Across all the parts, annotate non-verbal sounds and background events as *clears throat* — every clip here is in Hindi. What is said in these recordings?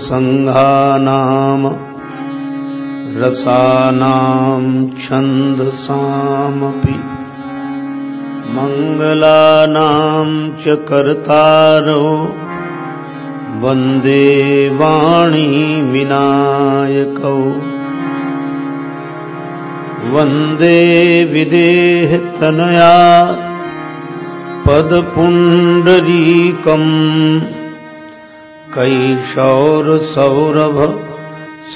वर्णानामर्थसङ्घानाम् रसानां छन्दसामपि। मङ्गलानां च कर्तारो वन्दे वाणी विनायकौ। वन्दे विदेहतनया पदपुण्डरीकम् कैशौरसौरभ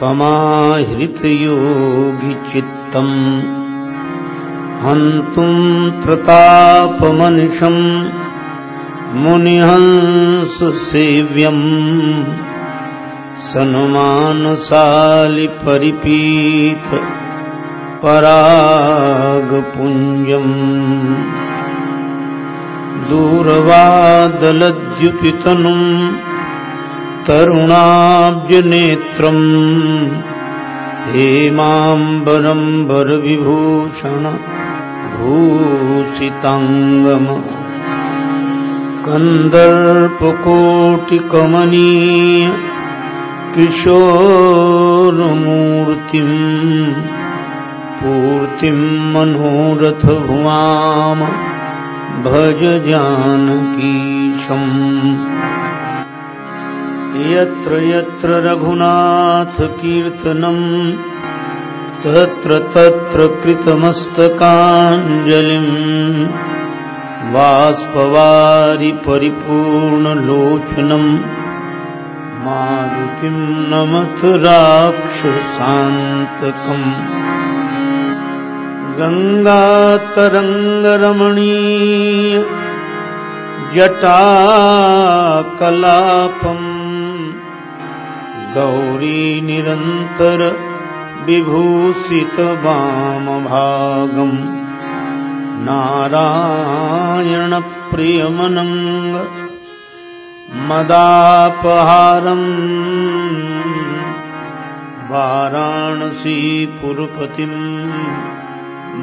समाहृतयोगिचित्तम्। हन्तुम् प्रतापमनिशम् मुनिहंससेव्यम् सनुमानसालिपरिपीत परागपुञ्जम्। दूरवादलद्युतितनुम् तरुणाब्जनेत्रम्। हेमाम्बरम् वरविभूषण भूषिताङ्गम। कन्दर्पकोटिकमनीय किशोरमूर्तिम्। पूर्तिम् मनोरथभुवाम। भज जानकीशम् यत्र यत्र रघुनाथकीर्तनम् तत्र तत्र कृतमस्तकाञ्जलिम् बाष्पवारि परिपूर्णलोचनम् मारुतिम् नमथ राक्षसान्तकम् गङ्गातरङ्गरमणीय जटाकलापम् गौरीनिरन्तर विभूषितवामभागम्। नारायणप्रियमनङ्ग मदापहारम्। वाराणसीपुरपतिम्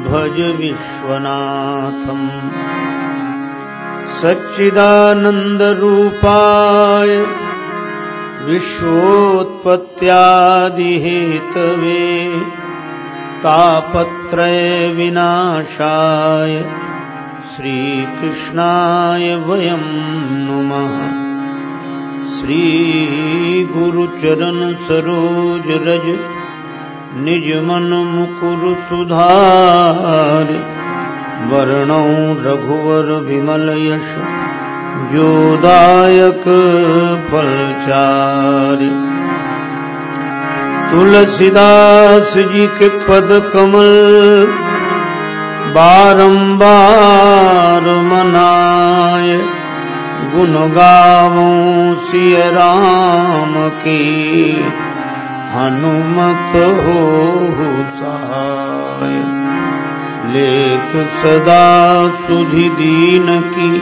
भज विश्वनाथम्। सच्चिदानन्दरूपाय विश्वोत्पत्यादिहेतवे तापत्रयविनाशाय श्रीकृष्णाय वयं नुमः। श्रीगुरुचरणसरोजरज निजमनमुकुरु सुधार वर्णौ रघुवर विमलयश जोदायक फलचारि। तुलसीदास जी के पद कमल बारंबार मनाय गुण गावों सिय राम की हनुमत हो सहाय लेख सदा सुधि दीन की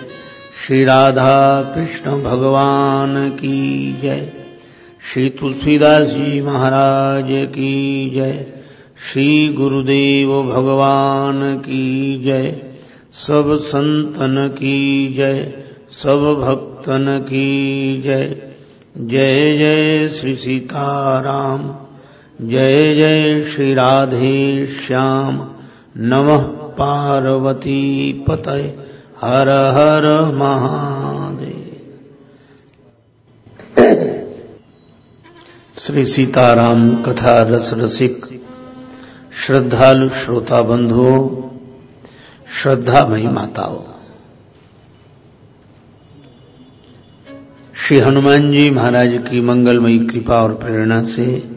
श्री राधा कृष्ण भगवान की जय। श्री तुलसीदास जी महाराज की जय। श्री गुरुदेव भगवान की जय। सब संतन की जय, सब भक्तन की जय। जय जय श्री सीताराम। जय जय श्री राधे श्याम। नमः पार्वती पतय। हर हर महादेव। *coughs* श्री सीताराम कथा रस रसिक, श्रद्धालु श्रोता बंधुओं, श्रद्धामयी माताओं। श्री हनुमान जी महाराज की मंगलमयी कृपा और प्रेरणा से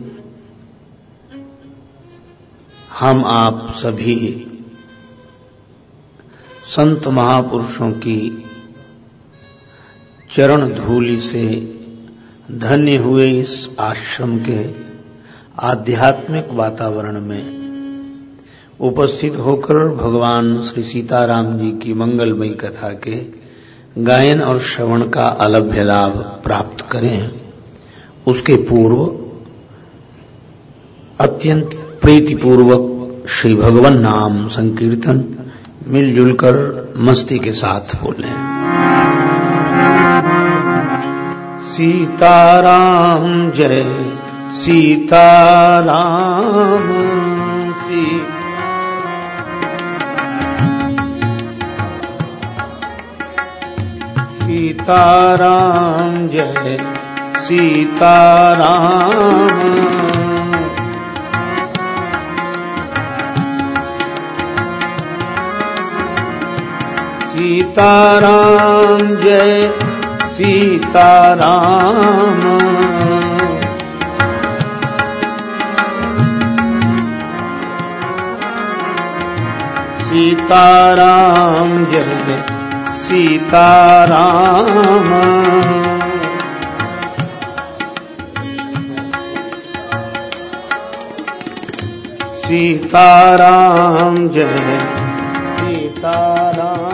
हम आप सभी संत महापुरुषों की चरण धूलि से धन्य हुए इस आश्रम के आध्यात्मिक वातावरण में उपस्थित होकर भगवान श्री सीताराम जी की मंगलमयी कथा के गायन और श्रवण का अलभ्य लाभ प्राप्त करें। उसके पूर्व अत्यंत प्रीतिपूर्वक श्री भगवान नाम संकीर्तन मिलजुल कर मस्ती के साथ बोले। सीताराम जय सीताराम सी। सीताराम जय सीताराम। सीताराम जय सीताराम। सीताराम जय सीताराम। सीताराम जय सीताराम।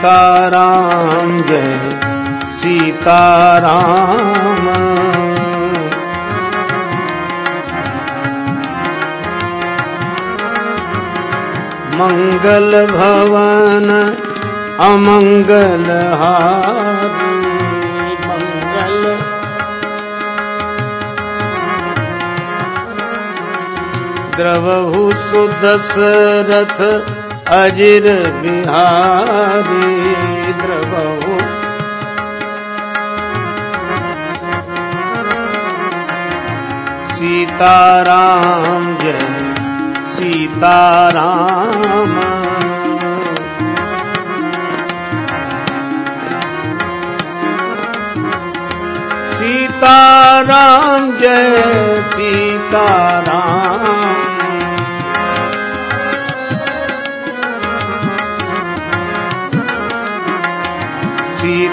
सीताराम जय सीताराम। मंगल भवन अमंगल हारी। मंगल द्रवहु सुदशरथ अजिर बिहारी द्रवहु सीताराम जय सीताराम। सीताराम जय सीताराम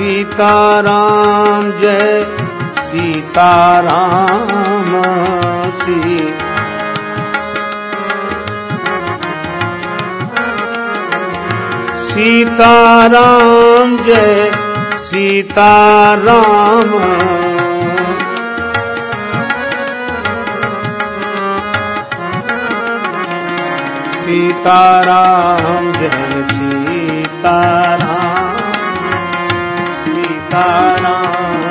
सीताराम जय सीताराम सी। सीताराम जय सीताराम। सीताराम जय सीताराम सीताराम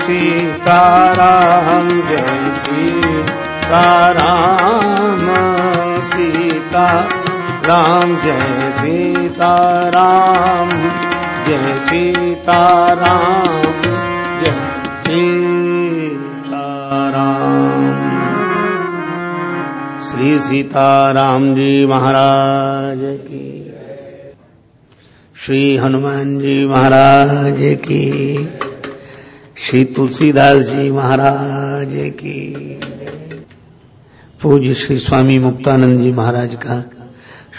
सीताराम जय सीताराम सीता राम जय सीताराम जय सीताराम जय सीताराम। श्री सीताराम जी महाराज की श्री हनुमान जी महाराज की, श्री तुलसीदास जी महाराज की। पूज्य श्री स्वामी मुक्तानंद जी महाराज का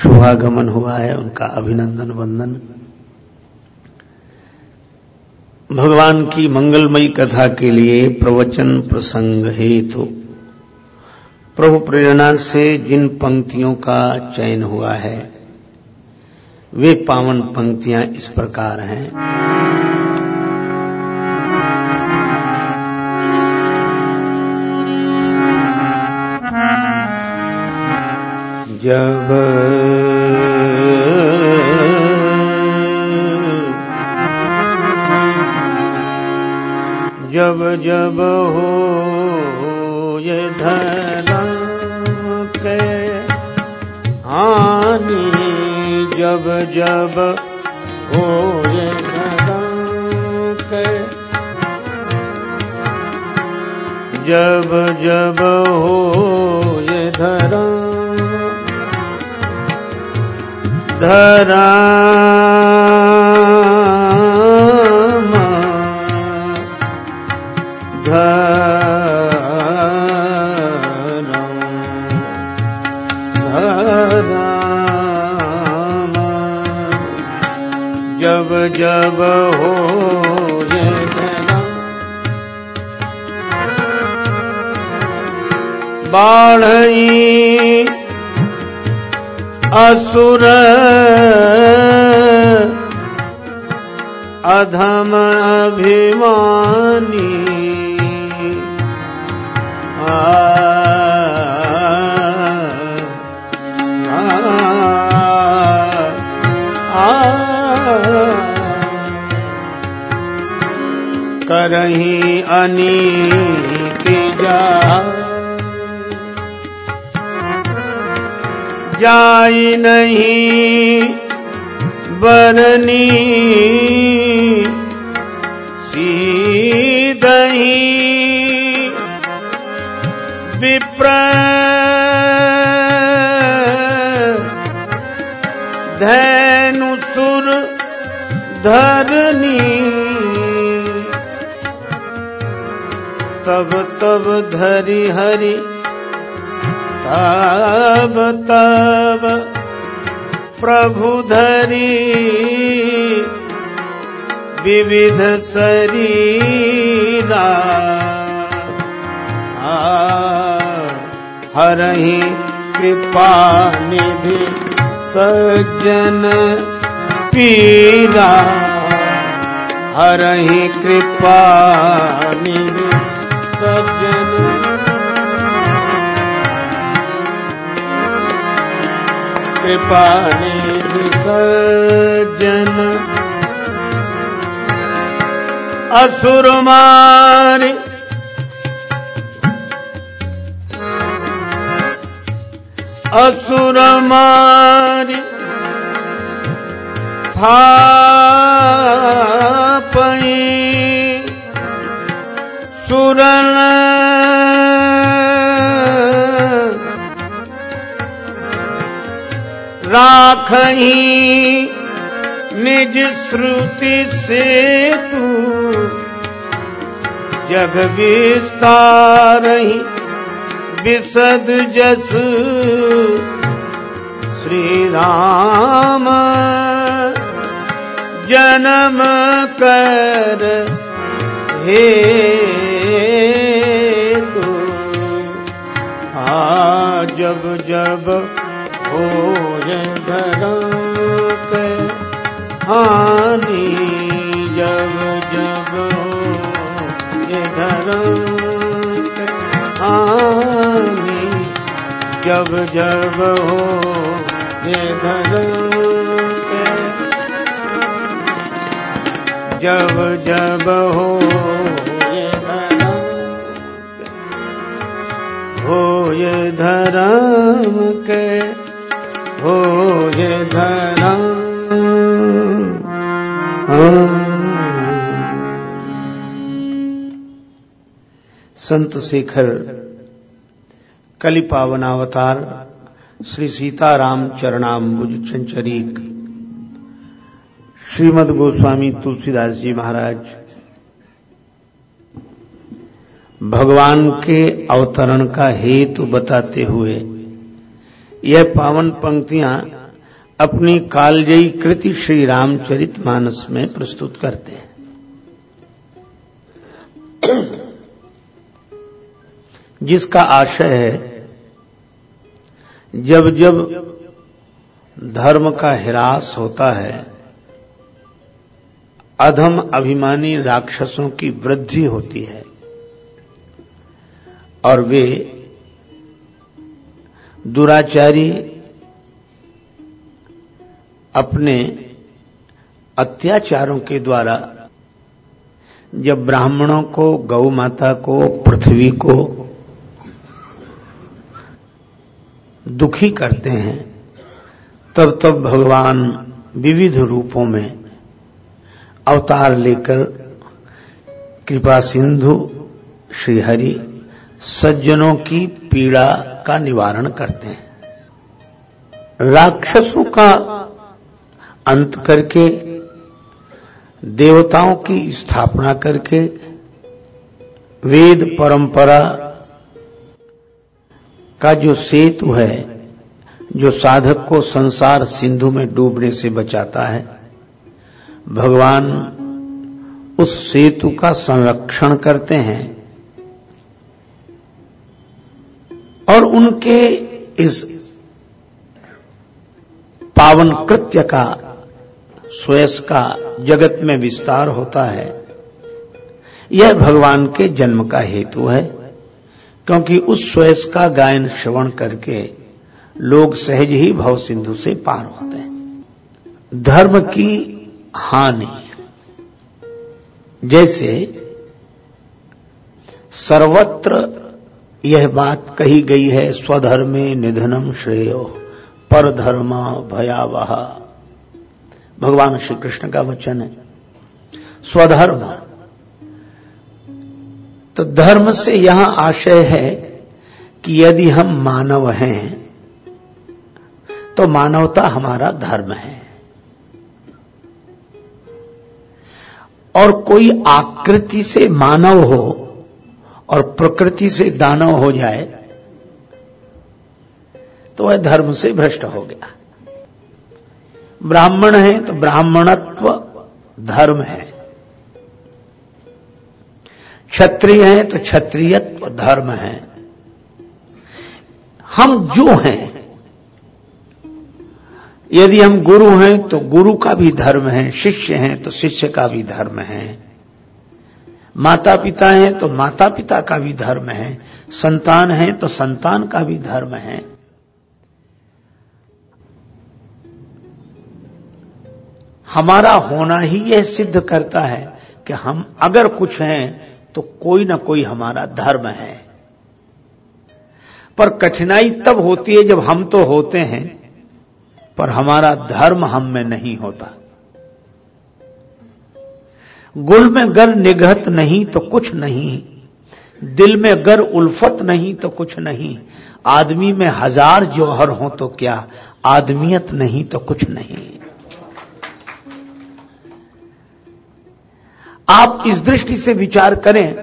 शुभागमन हुआ है, उनका अभिनंदन वंदन। भगवान की मंगलमयी कथा के लिए प्रवचन प्रसंग हेतु प्रभु प्रेरणा से जिन पंक्तियों का चयन हुआ है वे पावन पंक्तियाँ इस प्रकार हैं। जब जब जब हो ये धर्म के हानि जब जब भोर जब जब हो ये धरा। धरा जब हो बाढ़ई असुर अधम अभिमानी। करही अनीक जा। जाई नहीं बरनी सीदही विप्र धैनु सुर धरनी। तब तब धरि हरि तब तब प्रभु धरी। विविध शरीरा हरहि कृपा निधि सज्जन पीरा। हरहि कृपा निधि सज्जन कृपा निधि सज्जन असुर मारी असुर मारी था पई सुरन। राखही निज श्रुति से तू जग विस्तार विसद जस। श्री राम जन्म कर हे तू। आ, जब जब हो धरम हानि जब जब हो ये धरम हानि जब जब हो ये धरम जब जब हो। हो ये धरम के हो ये धरम। संत शेखर कलि पावनावतार श्री सीताराम चरणाम्बुज चंचरीक। श्रीमद गोस्वामी तुलसीदास जी महाराज, भगवान के अवतरण का हेतु बताते हुए यह पावन पंक्तियाँ अपनी कालजयी कृति श्री रामचरित मानस में प्रस्तुत करते हैं। जिसका आशय है, जब जब धर्म का हिरास होता है अधम अभिमानी राक्षसों की वृद्धि होती है। और वे दुराचारी अपने अत्याचारों के द्वारा जब ब्राह्मणों को, गौ माता को, पृथ्वी को दुखी करते हैं, तब तब भगवान विविध रूपों में अवतार लेकर कृपा सिंधु श्रीहरि सज्जनों की पीड़ा का निवारण करते हैं। राक्षसों का अंत करके, देवताओं की स्थापना करके, वेद परंपरा का जो सेतु है, जो साधक को संसार सिंधु में डूबने से बचाता है भगवान उस सेतु का संरक्षण करते हैं और उनके इस पावन कृत्य का स्वयस का जगत में विस्तार होता है। यह भगवान के जन्म का हेतु है, क्योंकि उस स्वयस का गायन श्रवण करके लोग सहज ही भव सिंधु से पार होते हैं। धर्म की हानि। जैसे सर्वत्र यह बात कही गई है, स्वधर्मे निधनम श्रेयो पर धर्म भयावह। भगवान श्री कृष्ण का वचन है, स्वधर्म। तो धर्म से यहाँ आशय है कि यदि हम मानव हैं तो मानवता हमारा धर्म है। और कोई आकृति से मानव हो और प्रकृति से दानव हो जाए तो वह धर्म से भ्रष्ट हो गया। ब्राह्मण है तो ब्राह्मणत्व धर्म है। क्षत्रिय है तो क्षत्रियत्व धर्म है। हम जो हैं यदि हम गुरु हैं तो गुरु का भी धर्म है, शिष्य हैं तो शिष्य का भी धर्म है। माता पिता हैं तो माता पिता का भी धर्म है। संतान है तो संतान का भी धर्म है। हमारा होना ही यह सिद्ध करता है कि हम अगर कुछ हैं तो कोई ना कोई हमारा धर्म है। पर कठिनाई तब होती है जब हम तो होते हैं। पर हमारा धर्म हम में नहीं होता। गुल में गर निगहत नहीं तो कुछ नहीं, दिल में गर उल्फत नहीं तो कुछ नहीं, आदमी में हज़ार जौहर हो तो क्या, आदमियत नहीं तो कुछ नहीं। आप इस दृष्टि से विचार करें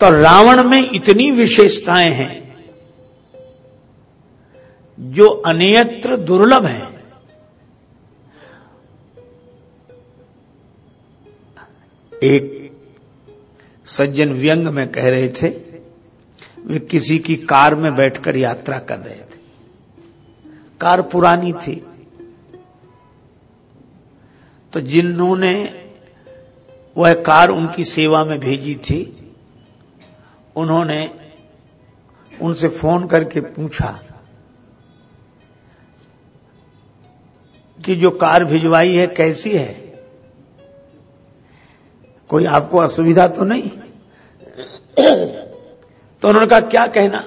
तो रावण में इतनी विशेषताएँ हैं जो अन्यत्र दुर्लभ हैं। एक सज्जन व्यंग में कह रहे थे, वे किसी की कार में बैठकर यात्रा कर रहे थे। कार पुरानी थी। तो जिन्होंने वह कार उनकी सेवा में भेजी थी, उन्होंने उनसे फ़ोन करके पूछा कि जो कार भिजवाई है, कैसी है? कोई आपको असुविधा तो नहीं? तो उन्होंने कहा, क्या कहना?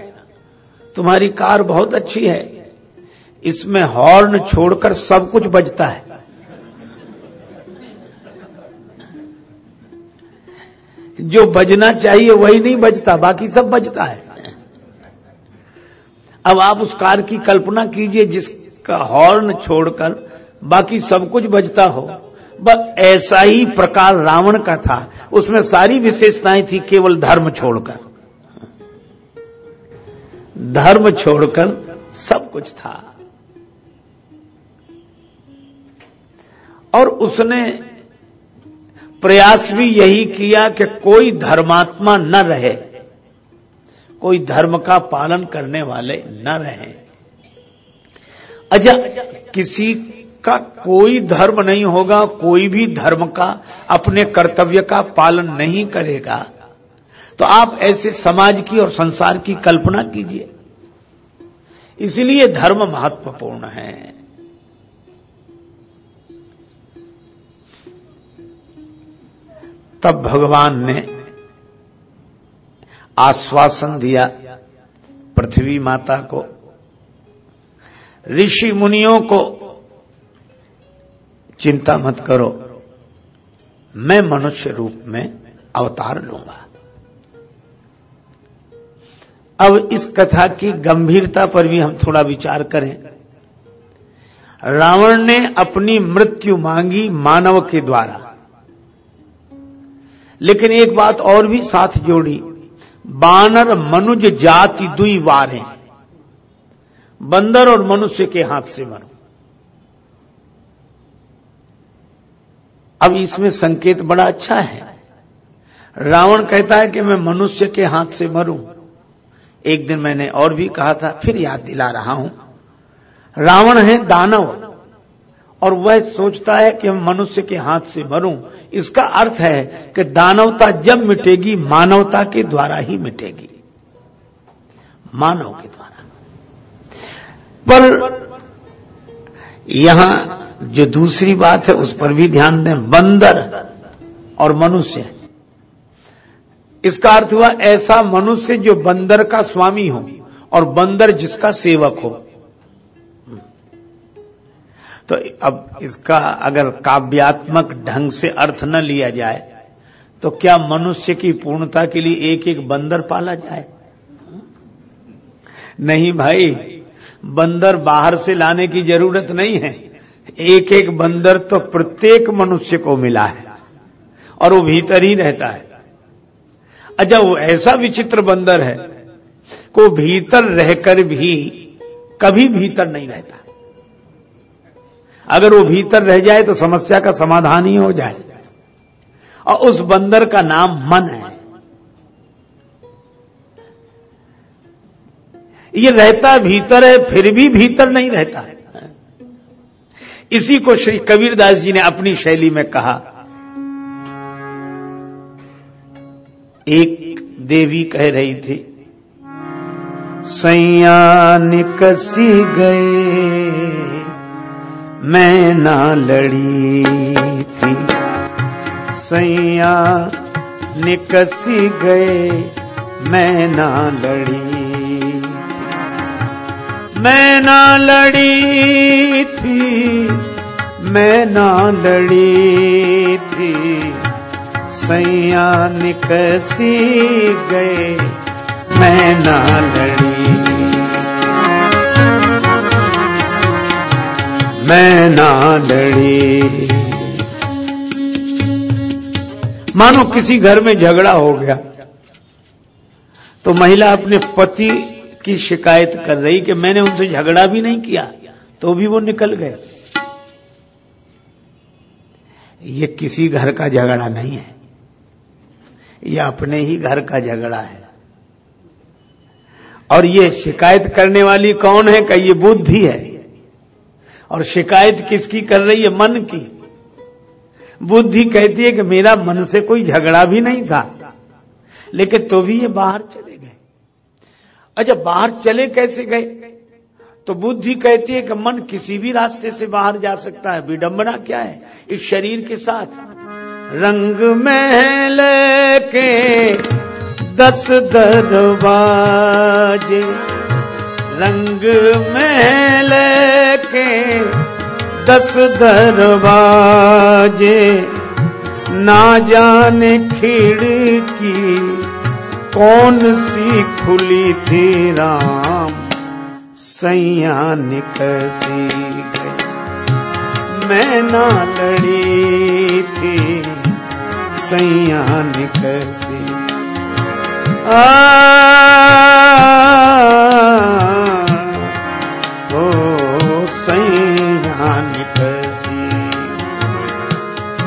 तुम्हारी कार बहुत अच्छी है। इसमें हॉर्न छोड़कर सब कुछ बजता है। जो बजना चाहिए वही नहीं बजता, बाकी सब बजता है। अब आप उस कार की कल्पना कीजिए, जिसका हॉर्न छोड़कर बाकी सब कुछ बजता हो। बस ऐसा ही प्रकार रावण का था। उसमें सारी विशेषताएँ थी केवल धर्म छोड़कर। धर्म छोड़कर सब कुछ था। और उसने प्रयास भी यही किया कि कोई धर्मात्मा न रहे। कोई धर्म का पालन करने वाले न रहे। अच्छा किसी का कोई धर्म नहीं होगा, कोई भी धर्म का, अपने कर्तव्य का पालन नहीं करेगा। तो आप ऐसे समाज की और संसार की कल्पना कीजिए। इसलिए धर्म महत्वपूर्ण है। तब भगवान ने आश्वासन दिया पृथ्वी माता को, ऋषि मुनियों को चिंता मत करो। मैं मनुष्य रूप में अवतार लूँगा। अब इस कथा की गंभीरता पर भी हम थोड़ा विचार करें। रावण ने अपनी मृत्यु मांगी मानव के द्वारा। लेकिन एक बात और भी साथ जोड़ी। बानर मनुज जाति दुई वारे। बंदर और मनुष्य के हाथ से मरो। अब इसमें संकेत बड़ा अच्छा है। रावण कहता है कि मैं मनुष्य के हाथ से मरूं। एक दिन मैंने और भी कहा था, फिर याद दिला रहा हूँ। रावण है दानव, और वह सोचता है कि मैं मनुष्य के हाथ से मरूं। इसका अर्थ है कि दानवता जब मिटेगी, मानवता के द्वारा ही मिटेगी। मानव के द्वारा। पर यहाँ जो दूसरी बात है, उस पर भी ध्यान दें। बंदर और मनुष्य। इसका अर्थ हुआ, ऐसा मनुष्य जो बंदर का स्वामी हो और बंदर जिसका सेवक हो। तो अब इसका अगर काव्यात्मक ढंग से अर्थ न लिया जाए तो क्या मनुष्य की पूर्णता के लिए एक एक बंदर पाला जाए? नहीं भाई, बंदर बाहर से लाने की ज़रूरत नहीं है। एक एक बंदर तो प्रत्येक मनुष्य को मिला है और वो भीतर ही रहता है। अच्छा वो ऐसा विचित्र बंदर है, को भीतर रहकर भी कभी भीतर नहीं रहता। अगर वो भीतर रह जाए तो समस्या का समाधान ही हो जाए। और उस बंदर का नाम मन है। ये रहता भीतर है, फिर भी भीतर नहीं रहता। है इसी को श्री कबीरदास जी ने अपनी शैली में कहा। एक देवी कह रही थी, सैया निकसी गए, मैं ना लड़ी थी। सैया निकसी गए, मैं ना लड़ी मैं ना लड़ी थी, मैं ना लड़ी थी। सैया निकसी गए, मैं ना लड़ी। मैं ना लड़ी। मानो किसी घर में झगड़ा हो गया तो महिला अपने पति की शिकायत कर रही कि मैंने उनसे झगड़ा भी नहीं किया तो भी वो निकल गए। ये किसी घर का झगड़ा नहीं है। ये अपने ही घर का झगड़ा है। और ये शिकायत करने वाली कौन है का ये बुद्धि है? और शिकायत किसकी कर रही है? मन की। बुद्धि कहती है कि मेरा मन से कोई झगड़ा भी नहीं था, लेकिन तो भी ये बाहर चले अच्छा बाहर चले कैसे गए? तो बुद्धि कहती है कि मन किसी भी रास्ते से बाहर जा सकता है। विडंबना क्या है? इस शरीर के साथ। रंग महल के दस दरवाजे, रंग महल के दस दरवाजे, ना जाने खिड़की कौन सी खुली थी राम? सैया निकसी गई। मैं ना लड़ी थी। सैया निकसी। आ, ओ, सैया कैसी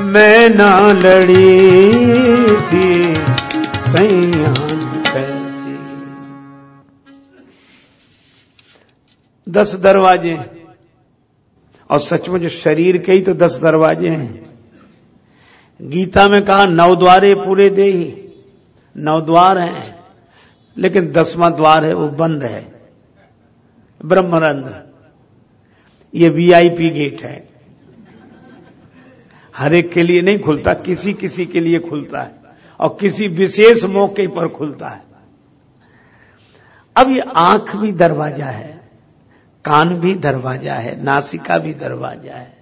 मैं ना लड़ी थी। दस दरवाजे। और सचमुच शरीर के ही तो दस दरवाजे हैं। गीता में कहा, नौ द्वारे पूरे दे ही नौ द्वार हैं। लेकिन दसवां द्वार है, वो बंद है। ब्रह्मरंध्र। ये वीआईपी गेट है। हर एक के लिए नहीं खुलता किसी किसी के लिए खुलता है। और किसी विशेष मौके पर खुलता है। अब ये आँख भी दरवाज़ा है, कान भी दरवाज़ा है, नासिका भी दरवाज़ा है।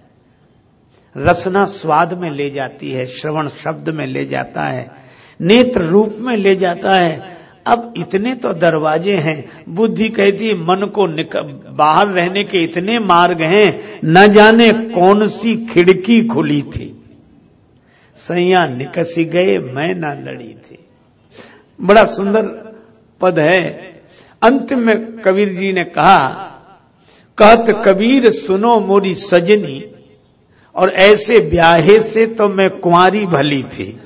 रसना स्वाद में ले जाती है, श्रवण शब्द में ले जाता है, नेत्र रूप में ले जाता है। अब इतने तो दरवाजे हैं, बुद्धि कहती है, मन को बाहर रहने के इतने मार्ग हैं, न जाने कौन सी खिड़की खुली थी। सैया निकसी गए, मैं ना लड़ी थी। बड़ा सुंदर पद है। अंत में कबीर जी ने कहा, कहत कबीर सुनो मोरी सजनी, और ऐसे ब्याहे से तो मैं कुंवारी भली थी।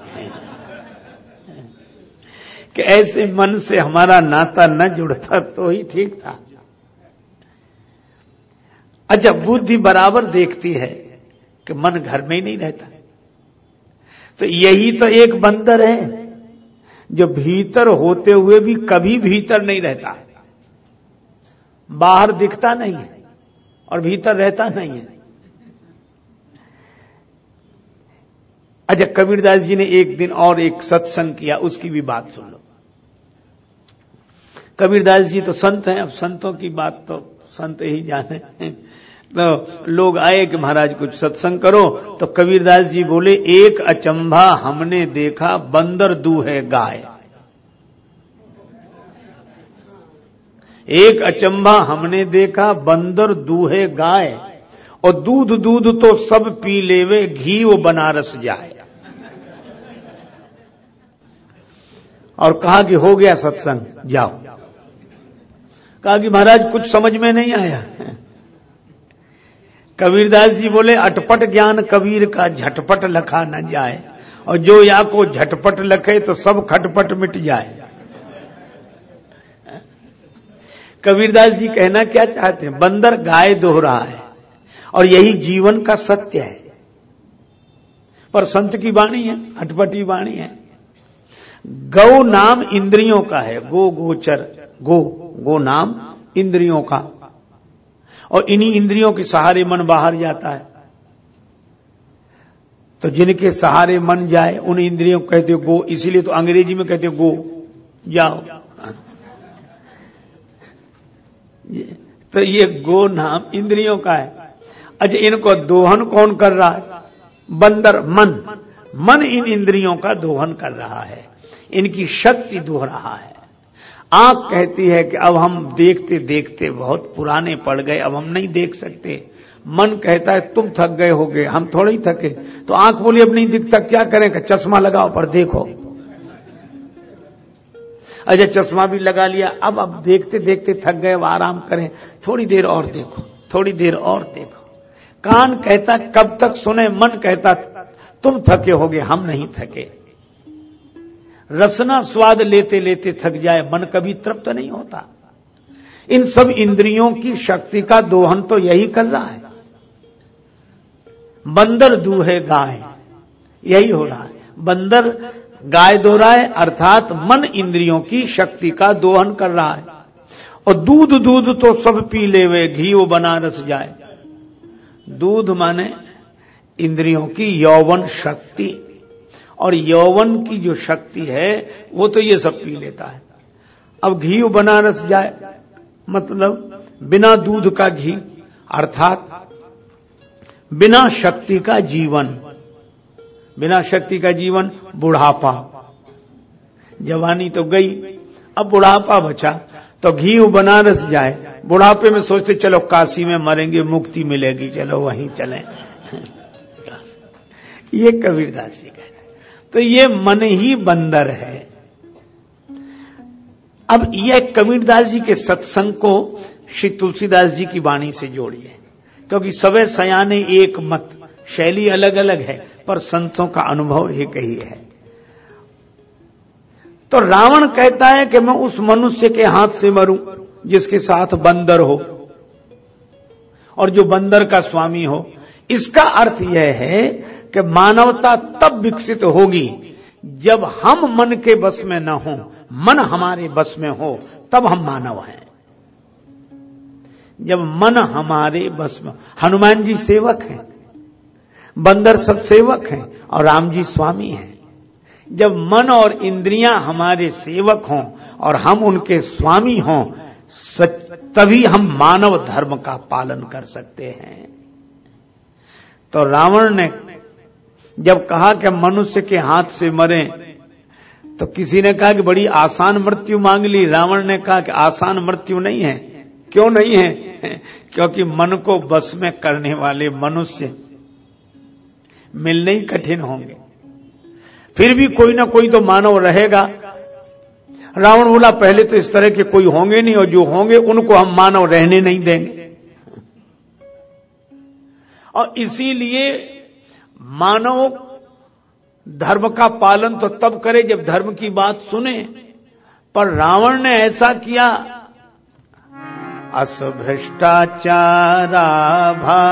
कि ऐसे मन से हमारा नाता न जुड़ता तो ही ठीक था। अच्छा बुद्धि बराबर देखती है कि मन घर में ही नहीं रहता। तो यही तो एक बंदर है जो भीतर होते हुए भी कभी भीतर नहीं रहता बाहर दिखता नहीं है और भीतर रहता नहीं है। अच्छा कबीरदास जी ने एक दिन और एक सत्संग किया, उसकी भी बात सुन लो। कबीरदास जी तो संत हैं, अब संतों की बात तो संत ही जाने। लोग आए कि महाराज, कुछ सत्संग करो। तो कबीरदास जी बोले, एक अचंभा हमने देखा, बंदर दू है गाय। एक अचंभा हमने देखा, बंदर दूहे गाय। और दूध दूध तो सब पी लेवे, घी वो बनारस जाए। और कहा कि, हो गया सत्संग, जाओ। कहा कि, महाराज, कुछ समझ में नहीं आया। कबीरदास जी बोले, अटपट ज्ञान कबीर का झटपट लखा न जाए। और जो या को झटपट लखे तो सब खटपट मिट जाए। कबीरदास जी कहना क्या चाहते हैं? बंदर गाय दोह रहा है और यही जीवन का सत्य है। पर संत की वाणी है, अटपटी वाणी है। गौ नाम इंद्रियों का है। गो गोचर, गो गो नाम इंद्रियों का। और इन्हीं इंद्रियों के सहारे मन बाहर जाता है। तो जिनके सहारे मन जाए, उन इंद्रियों को कहते गो। इसीलिए तो अंग्रेज़ी में कहते हो, गो। जाओ। तो ये गो नाम इंद्रियों का है। अच्छा इनको दोहन कौन कर रहा है? बंदर, मन। मन इन इंद्रियों का दोहन कर रहा है। इनकी शक्ति दोह रहा है। आँख कहती है कि अब हम देखते देखते बहुत पुराने पड़ गए, अब हम नहीं देख सकते। मन कहता है, तुम थक गए हो गए हम थोड़े ही थके। तो आँख बोली, अब नहीं दिखता, क्या करें? चश्मा लगाओ, पर देखो। अच्छा चश्मा भी लगा लिया, अब अब देखते देखते थक गए, अब आराम करें। थोड़ी देर और देखो, थोड़ी देर और देखो। कान कहता, कब तक सुने? मन कहता, तुम थके होगे, हम नहीं थके। रसना स्वाद लेते लेते थक जाए, मन कभी तृप्त नहीं होता। इन सब इंद्रियों की शक्ति का दोहन तो यही कर रहा है। बंदर दूहे गाय, यही हो रहा है। बंदर गाय दो रहा है अर्थात मन इंद्रियों की शक्ति का दोहन कर रहा है। और दूध दूध तो सब पी ले हुए घी वो बनारस जाए। दूध माने इंद्रियों की यौवन शक्ति। और यौवन की जो शक्ति है, वो तो ये सब पी लेता है। अब घी बनारस जाए मतलब बिना दूध का घी, अर्थात बिना शक्ति का जीवन, बिना शक्ति का जीवन बुढ़ापा। जवानी तो गई, अब बुढ़ापा बचा तो घी बनारस जाए, बुढ़ापे में सोचते, चलो काशी में मरेंगे, मुक्ति मिलेगी, चलो वहीं चलें। *laughs* ये कबीरदास जी कहते तो ये मन ही बंदर है। अब यह कबीरदास जी के सत्संग को श्री तुलसीदास जी की वाणी से जोड़िए, क्योंकि सवे सयाने एक मत, शैली अलग अलग है, पर संतों का अनुभव एक ही है। तो रावण कहता है कि मैं उस मनुष्य के हाथ से मरूं, जिसके साथ बंदर हो, और जो बंदर का स्वामी हो। इसका अर्थ यह है कि मानवता तब विकसित होगी जब हम मन के बस में न हो, मन हमारे बस में हो, तब हम मानव हैं। जब मन हमारे बस में, हनुमान जी सेवक हैं, बंदर सब सेवक हैं और राम जी स्वामी हैं। जब मन और इंद्रियाँ हमारे सेवक हों और हम उनके स्वामी हों, सच, तभी हम मानव धर्म का पालन कर सकते हैं। तो रावण ने जब कहा कि मनुष्य के हाथ से मरे तो किसी ने कहा कि बड़ी आसान मृत्यु मांग ली। रावण ने कहा कि आसान मृत्यु नहीं है। क्यों नहीं है? क्योंकि मन को बस में करने वाले मनुष्य मिलने ही कठिन होंगे। फिर भी कोई ना कोई तो मानव रहेगा। रावण बोला, पहले तो इस तरह के कोई होंगे नहीं, और जो होंगे, उनको हम मानव रहने नहीं देंगे। और इसीलिए मानव धर्म का पालन तो तब करे जब धर्म की बात सुने। पर रावण ने ऐसा किया अस भ्रष्टाचारा भा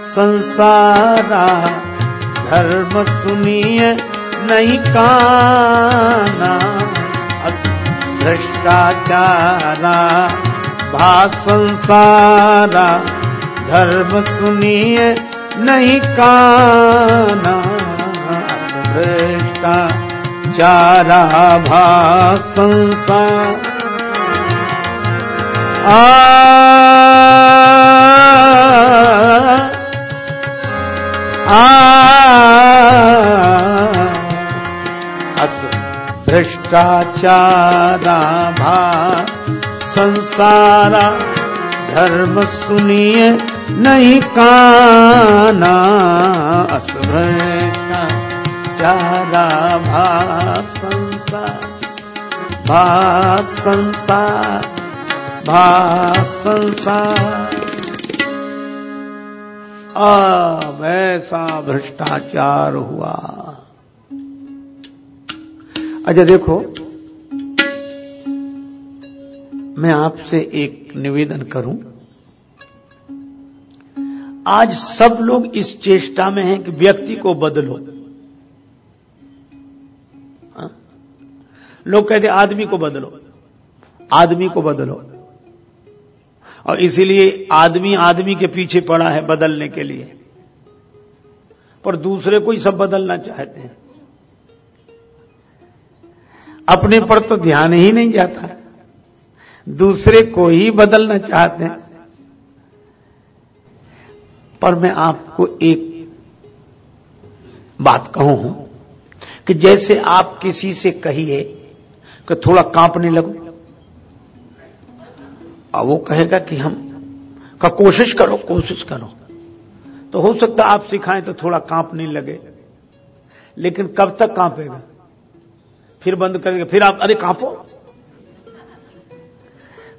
संसारा, धर्म सुनिए नहीं काना। भ्रष्टाचारा भा संसारा, धर्म सुनिए नहीं काना अस भ्रष्टाचारा भा संसार। आ अस भ्रष्टाचारा भा संसारा। धर्म सुनिए। नहीं काना अस भ्रष्टाचारा भा संसार भा संसार भा संसार अब ऐसा भ्रष्टाचार हुआ। अच्छा देखो, मैं आपसे एक निवेदन करूँ। आज सब लोग इस चेष्टा में हैं कि व्यक्ति को बदलो। हाँ? लोग कहते आदमी को बदलो। आदमी को बदलो। और इसीलिए आदमी आदमी के पीछे पड़ा है बदलने के लिए। पर दूसरे को ही सब बदलना चाहते हैं। अपने पर तो ध्यान ही नहीं जाता। दूसरे को ही बदलना चाहते हैं। पर मैं आपको एक बात कहूँ कि जैसे आप किसी से कहिए कि थोड़ा कांपने लगो और वो कहेगा कि हम, का कोशिश करो कोशिश करो। तो हो सकता आप सिखाएँ तो थोड़ा कांपने लगे, लेकिन कब तक कांपेगा? फिर बंद कर देगा फिर आप, अरे कांपो।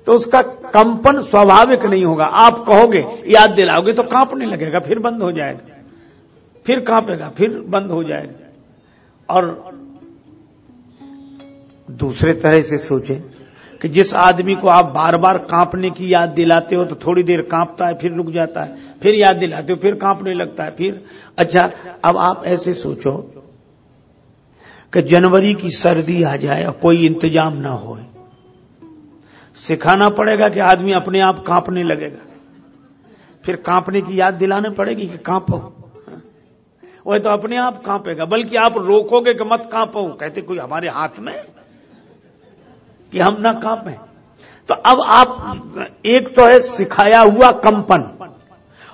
तो उसका कंपन स्वाभाविक नहीं होगा। आप कहोगे, याद दिलाओगे तो कांपने लगेगा, फिर बंद हो जाएगा। फिर कांपेगा, फिर बंद हो जाएगा। और दूसरे तरह से सोचें कि जिस आदमी को आप बार बार कांपने की याद दिलाते हो तो थोड़ी देर कांपता है, फिर रुक जाता है, फिर याद दिलाते हो, फिर कांपने लगता है, फिर अच्छा अब आप ऐसे सोचो कि जनवरी की सर्दी आ जाए और कोई इंतज़ाम ना हो सिखाना पड़ेगा कि आदमी अपने आप कांपने लगेगा। फिर कांपने की याद दिलाने पड़ेगी कि कांपो। वह तो अपने आप कांपेगा, बल्कि आप रोकोगे कि मत कांपो। कहते कोई हमारे हाथ में कि हम ना कांपे। तो अब आप, एक तो है सिखाया हुआ कंपन,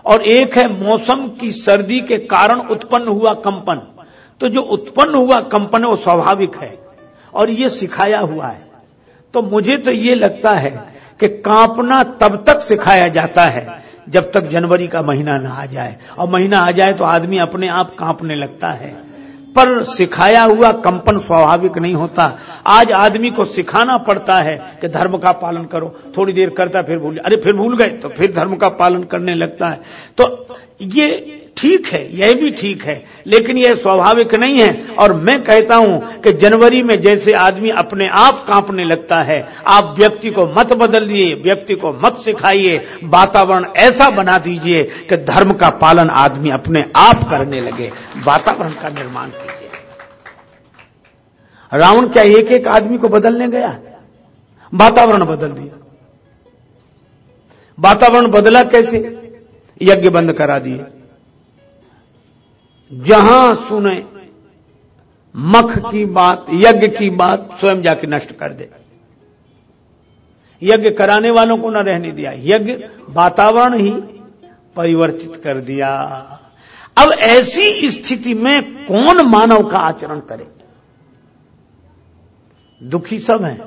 और एक है मौसम की सर्दी के कारण उत्पन्न हुआ कंपन। तो जो उत्पन्न हुआ कंपन है, वो स्वाभाविक है, और ये सिखाया हुआ है। तो मुझे तो ये लगता है कि कांपना तब तक सिखाया जाता है जब तक जनवरी का महीना ना आ जाए। और महीना आ जाए तो आदमी अपने आप कांपने लगता है। पर सिखाया हुआ कंपन स्वाभाविक नहीं होता। आज आदमी को सिखाना पड़ता है कि धर्म का पालन करो। थोड़ी देर करता, फिर भूल अरे, फिर भूल गए तो फिर धर्म का पालन करने लगता है। तो ये ठीक है, यह भी ठीक है, लेकिन यह स्वाभाविक नहीं है। और मैं कहता हूँ कि जनवरी में जैसे आदमी अपने आप कांपने लगता है, आप व्यक्ति को मत बदल दिए व्यक्ति को मत सिखाइए, वातावरण ऐसा बना दीजिए कि धर्म का पालन आदमी अपने आप करने लगे, वातावरण का निर्माण कीजिए। रावण क्या एक एक आदमी को बदलने गया? वातावरण बदल दिया। वातावरण बदला कैसे? यज्ञ बंद करा दिए। जहाँ सुने, मख की बात, यज्ञ की बात, स्वयं जाके नष्ट कर दे। यज्ञ कराने वालों को न रहने दिया। यज्ञ वातावरण ही परिवर्तित कर दिया। अब ऐसी स्थिति में कौन मानव का आचरण करे? दुखी सब है,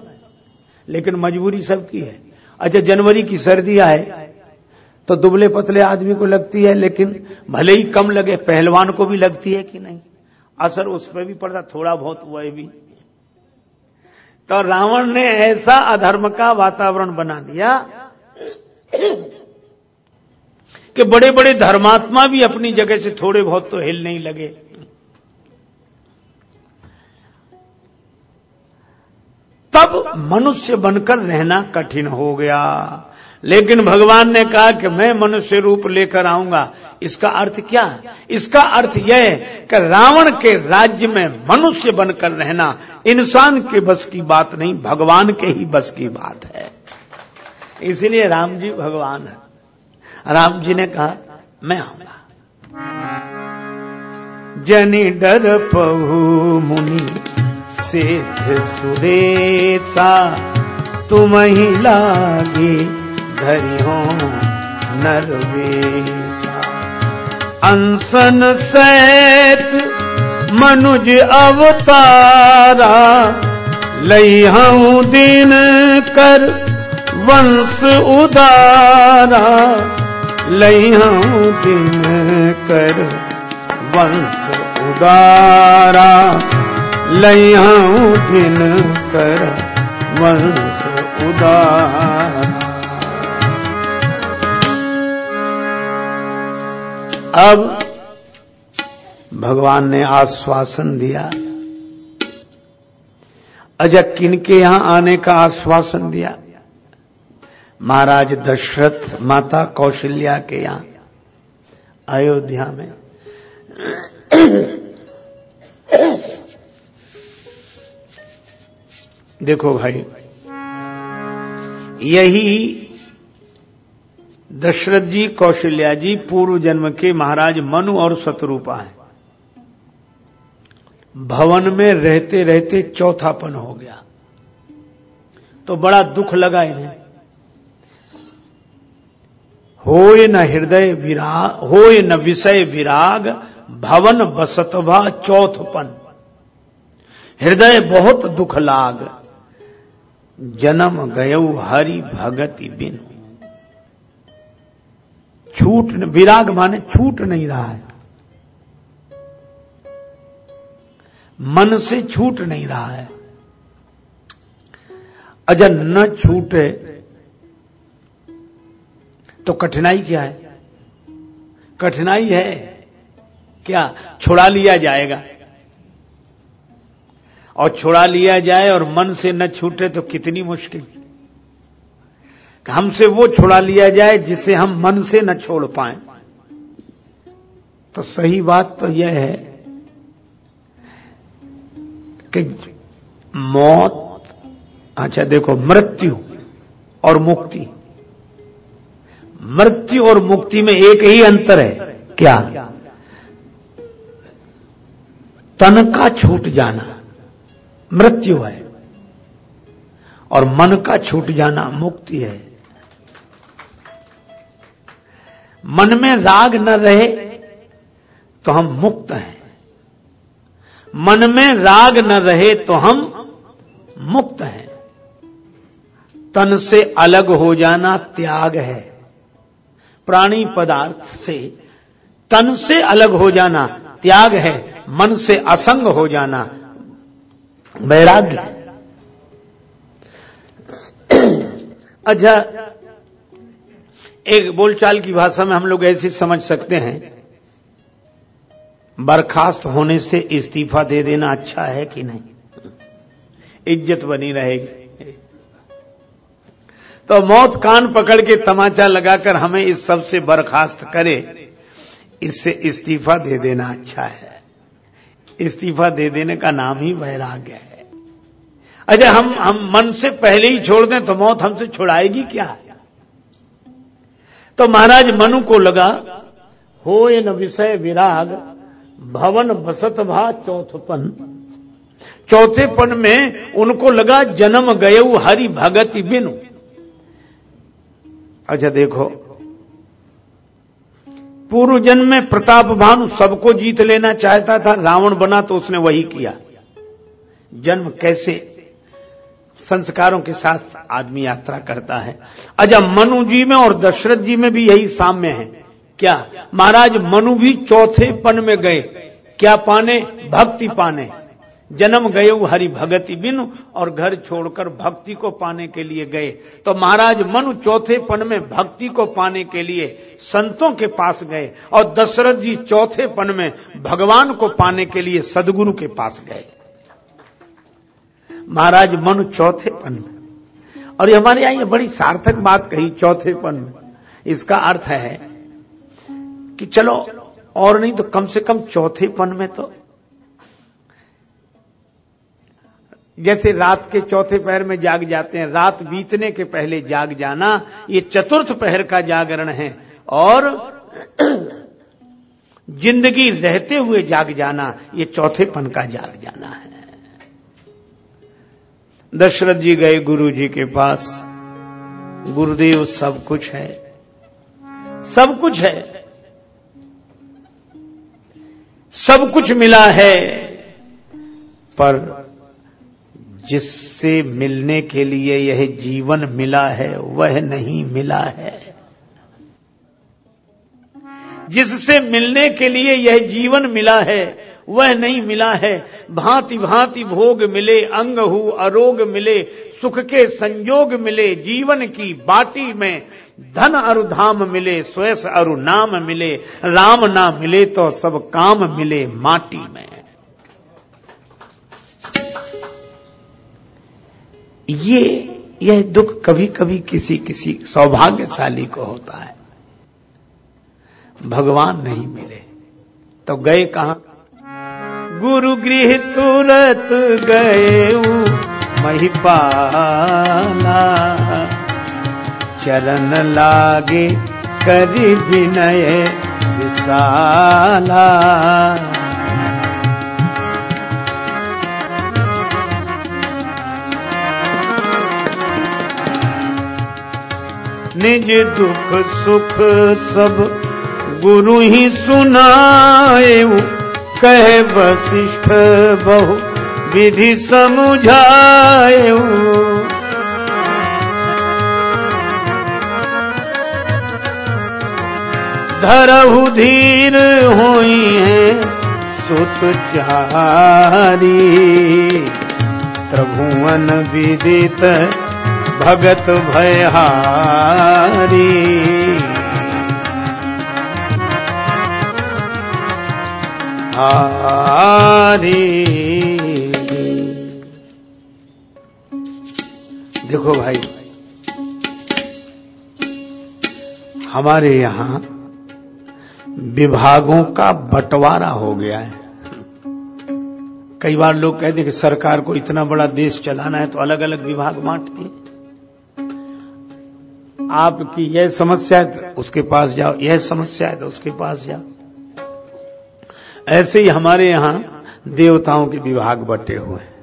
लेकिन मजबूरी सबकी है। अच्छा जनवरी की सर्दियाँ है तो दुबले पतले आदमी को लगती है, लेकिन भले ही कम लगे, पहलवान को भी लगती है कि नहीं? असर उस पर भी पड़ता, थोड़ा बहुत वह भी। तो रावण ने ऐसा अधर्म का वातावरण बना दिया कि बड़े बड़े धर्मात्मा भी अपनी जगह से थोड़े बहुत तो हिल नहीं लगे। तब मनुष्य बनकर रहना कठिन हो गया। लेकिन भगवान ने कहा कि मैं मनुष्य रूप लेकर आऊँगा। इसका अर्थ क्या? है इसका अर्थ यह है कि रावण के राज्य में मनुष्य बनकर रहना इंसान के बस की बात नहीं, भगवान के ही बस की बात है। इसलिए राम जी भगवान है। राम जी ने कहा, मैं आऊँगा। जनी डर पहु मुनि सिद्ध सुरेसा तुम ही लागे धरि हो नरवेशा अंसन सैत मनुज अवतारा लई हूँ दिन कर वंश उदारा। लई हूँ दिन कर वंश उदारा। लई हूँ दिन कर वंश उदारा। अब भगवान ने आश्वासन दिया। अजय किन के यहाँ आने का आश्वासन दिया। महाराज दशरथ माता कौशल्या के यहाँ, अयोध्या में। देखो भाई, यही दशरथ जी, कौशल्या जी, पूर्व जन्म के महाराज मनु और शत्रुपा हैं। भवन में रहते रहते चौथापन हो गया। तो बड़ा दुख लगा इन्हें। होय न हृदय विराग होय न विषय विराग, भवन बसतवा चौथपन। हृदय बहुत दुख लाग। जन्म गयऊ हरि भगति बिन। छूट विराग माने छूट नहीं रहा है। मन से छूट नहीं रहा है। अजर न छूटे तो कठिनाई क्या है? कठिनाई है क्या? छुड़ा लिया जाएगा। और छुड़ा लिया जाए और मन से न छूटे तो कितनी मुश्किल। हमसे वो छुड़ा लिया जाए जिसे हम मन से न छोड़ पाए। तो सही बात तो यह है कि मौत अच्छा देखो, मृत्यु और मुक्ति। मृत्यु और मुक्ति में एक ही अंतर है क्या? तन का छूट जाना, मृत्यु है। और मन का छूट जाना मुक्ति है। मन में राग न रहे तो हम मुक्त हैं। मन में राग न रहे तो हम मुक्त हैं। तन से अलग हो जाना त्याग है। प्राणी पदार्थ से तन से अलग हो जाना त्याग है। मन से असंग हो जाना वैराग्य *clears throat* अच्छा एक बोलचाल की भाषा में हम लोग ऐसे समझ सकते हैं, बर्खास्त होने से इस्तीफा दे देना अच्छा है कि नहीं? इज़्ज़त बनी रहेगी। तो मौत कान पकड़ के तमाचा लगाकर हमें इस सबसे बर्खास्त करे, इससे इस्तीफा दे देना अच्छा है। इस्तीफा दे देने का नाम ही वैराग्य है। अच्छा हम हम मन से पहले ही छोड़ दें तो मौत हमसे छुड़ाएगी क्या? तो महाराज मनु को लगा हो न विषय विराग भवन बसत भा चौथपन। चौथेपन में उनको लगा जन्म गए हरि भगति बिनु। अच्छा देखो पूर्व जन्म में प्रताप भानु सबको जीत लेना चाहता था रावण बना तो उसने वही किया। जन्म कैसे? संस्कारों के साथ आदमी यात्रा करता है। अच्छा मनु जी में और दशरथ जी में भी यही साम्य है। क्या? महाराज, मनु भी चौथे पन में गए। क्या पाने? भक्ति पाने। जन्म गए हरि भगति बिन और घर छोड़कर भक्ति को पाने के लिए गए। तो महाराज, मनु चौथे पन में भक्ति को पाने के लिए संतों के पास गए और दशरथ जी चौथे पन में भगवान को पाने के लिए सदगुरु के पास गए। महाराज मनु चौथे पन में। और ये हमारे यहाँ ये बड़ी सार्थक बात कही, चौथे पन में। इसका अर्थ है कि चलो, और नहीं तो कम से कम चौथे पन में तो। जैसे रात के चौथे पहर में जाग जाते हैं, रात बीतने के पहले जाग जाना, ये चतुर्थ पहर का जागरण है। और ज़िंदगी रहते हुए जाग जाना, ये चौथे पन का जाग जाना है। दशरथ जी गए गुरु जी के पास। गुरुदेव सब कुछ है। सब कुछ है। सब कुछ मिला है। पर जिससे मिलने के लिए यह जीवन मिला है, वह नहीं मिला है। जिससे मिलने के लिए यह जीवन मिला है वह नहीं मिला है। भांति भांति भोग मिले, अंग हु, अरोग मिले, सुख के संयोग मिले, जीवन की बाटी में धन अरु धाम मिले स्वयस अरु नाम मिले, राम ना मिले तो सब काम मिले माटी में। ये, यह दुख कभी कभी किसी किसी सौभाग्यशाली को होता है। भगवान नहीं मिले। तो गए कहा? गुरु गृह तुरत गए महिपाला। चरण लागे करी विनय विशाला। निज दुख सुख सब गुरु ही सुनाए कह वशिष्ठ बहु विधि समुझाए धरहु धीर हुई है सुत चारी। त्रिभुवन विदित भगत भयहारी। हारी देखो भाई, हमारे यहाँ विभागों का बंटवारा हो गया है। कई बार लोग कहते हैं कि सरकार को इतना बड़ा देश चलाना है तो अलग अलग विभाग बांटती है। आपकी यह समस्या है तो उसके पास जाओ, यह समस्या है तो उसके पास जाओ। ऐसे ही हमारे यहाँ देवताओं के विभाग बटे हुए हैं।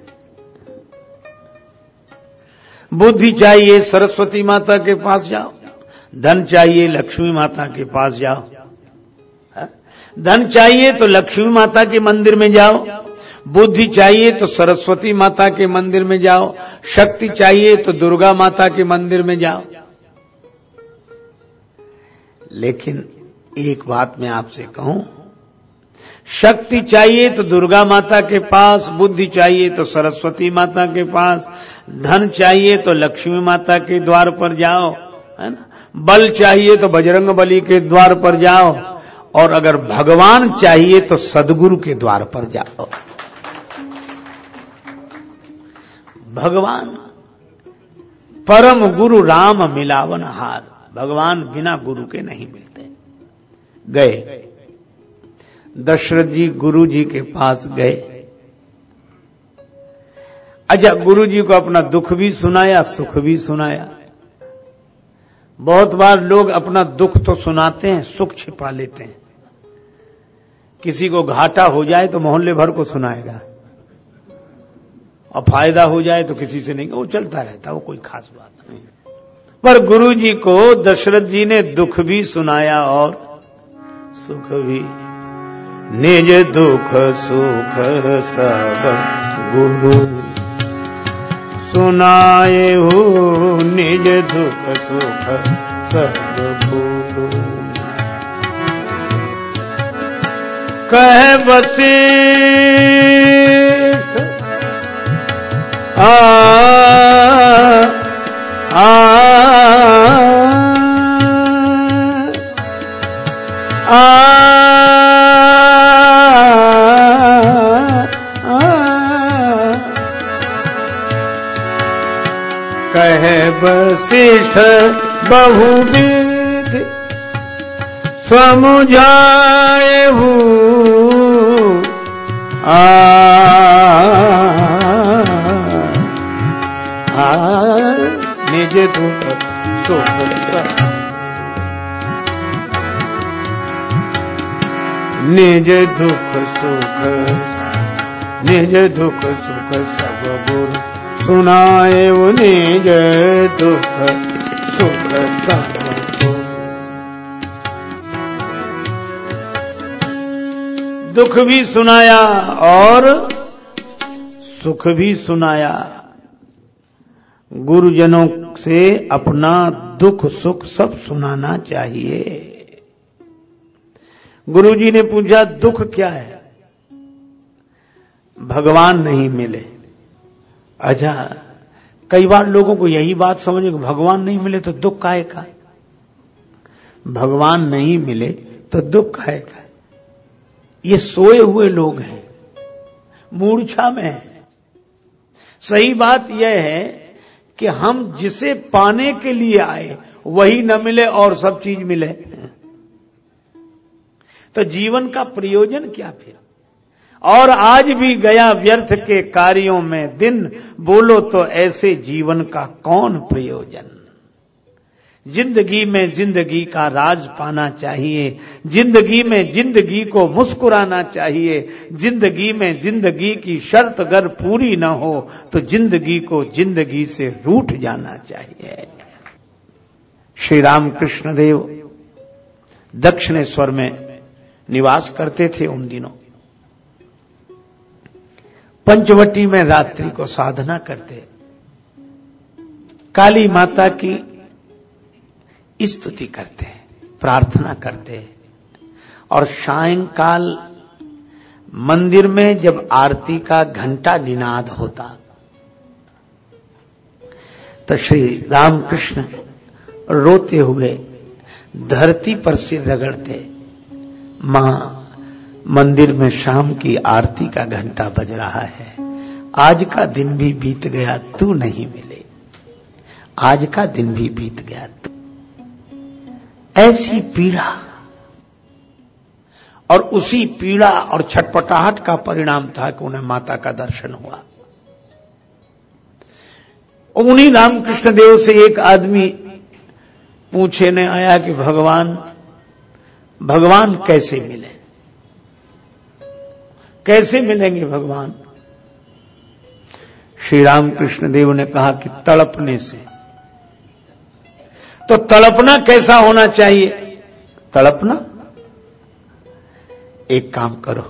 बुद्धि चाहिए सरस्वती माता के पास जाओ, धन चाहिए लक्ष्मी माता के पास जाओ। धन चाहिए तो लक्ष्मी माता के मंदिर में जाओ, बुद्धि चाहिए तो सरस्वती माता के मंदिर में जाओ, शक्ति चाहिए तो दुर्गा माता के मंदिर में जाओ। लेकिन एक बात मैं आपसे कहूँ शक्ति चाहिए तो दुर्गा माता के पास, बुद्धि चाहिए तो सरस्वती माता के पास, धन चाहिए तो लक्ष्मी माता के द्वार पर जाओ, है ना? बल चाहिए तो बजरंग बली के द्वार पर जाओ, और अगर भगवान चाहिए तो सदगुरु के द्वार पर जाओ। भगवान, परम गुरु राम मिलावन हार, भगवान बिना गुरु के नहीं मिलते। गए। दशरथ जी गुरु जी के पास गए। अच्छा गुरु जी को अपना दुख भी सुनाया, सुख भी सुनाया। बहुत बार लोग अपना दुख तो सुनाते हैं, सुख छिपा लेते हैं। किसी को घाटा हो जाए तो मोहल्ले भर को सुनाएगा। और फ़ायदा हो जाए तो किसी से नहीं, वो चलता रहता, वो कोई खास बात नहीं। पर गुरु जी को दशरथ जी ने दुख भी सुनाया और सुख भी। निज दुख सुख सब गुरु सुनाए हो निज दुख सुख सब गुरु। कह बसे आ आ आ वशिष्ठ बहुविध समुझाए आ निज दुख सुख निज दुख सुख, निज दुख सुख सब गुरु सुनाए उन्हें जय दुख, सुख दुख भी सुनाया और सुख भी सुनाया। गुरुजनों से अपना दुख, सुख सब सुनाना चाहिए। गुरुजी ने पूछा, दुख क्या है? भगवान नहीं मिले। अच्छा कई बार लोगों को यही बात समझे कि भगवान नहीं मिले तो दुख काहे का? भगवान नहीं मिले तो दुख काहे का? ये सोए हुए लोग हैं, मूर्छा में है। सही बात यह है कि हम जिसे पाने के लिए आए, वही न मिले और सब चीज़ मिले। तो जीवन का प्रयोजन क्या फिर? और आज भी गया व्यर्थ के कार्यों में दिन, बोलो तो ऐसे जीवन का कौन प्रयोजन? ज़िंदगी में ज़िंदगी का राज पाना चाहिए, ज़िंदगी में ज़िंदगी को मुस्कुराना चाहिए, ज़िंदगी में ज़िंदगी की शर्त अगर पूरी न हो तो ज़िंदगी को ज़िंदगी से रूठ जाना चाहिए। श्री रामकृष्ण देव दक्षिणेश्वर में निवास करते थे उन दिनों। पंचवटी में रात्रि को साधना करते। काली माता की स्तुति करते, प्रार्थना करते। और सायंकाल मंदिर में जब आरती का घंटा निनाद होता तो श्री रामकृष्ण रोते हुए धरती पर सिर रगड़ते, माँ मंदिर में शाम की आरती का घंटा बज रहा है। आज का दिन भी बीत गया, तू नहीं मिले। आज का दिन भी बीत गया, तू। ऐसी पीड़ा और उसी पीड़ा और छटपटाहट का परिणाम था कि उन्हें माता का दर्शन हुआ। उन्हीं रामकृष्ण देव से एक आदमी पूछे ने आया कि भगवान भगवान कैसे मिले? कैसे मिलेंगे भगवान? श्री रामकृष्ण देव ने कहा कि तड़पने से। तो तड़पना कैसा होना चाहिए? तड़पना? एक काम करो।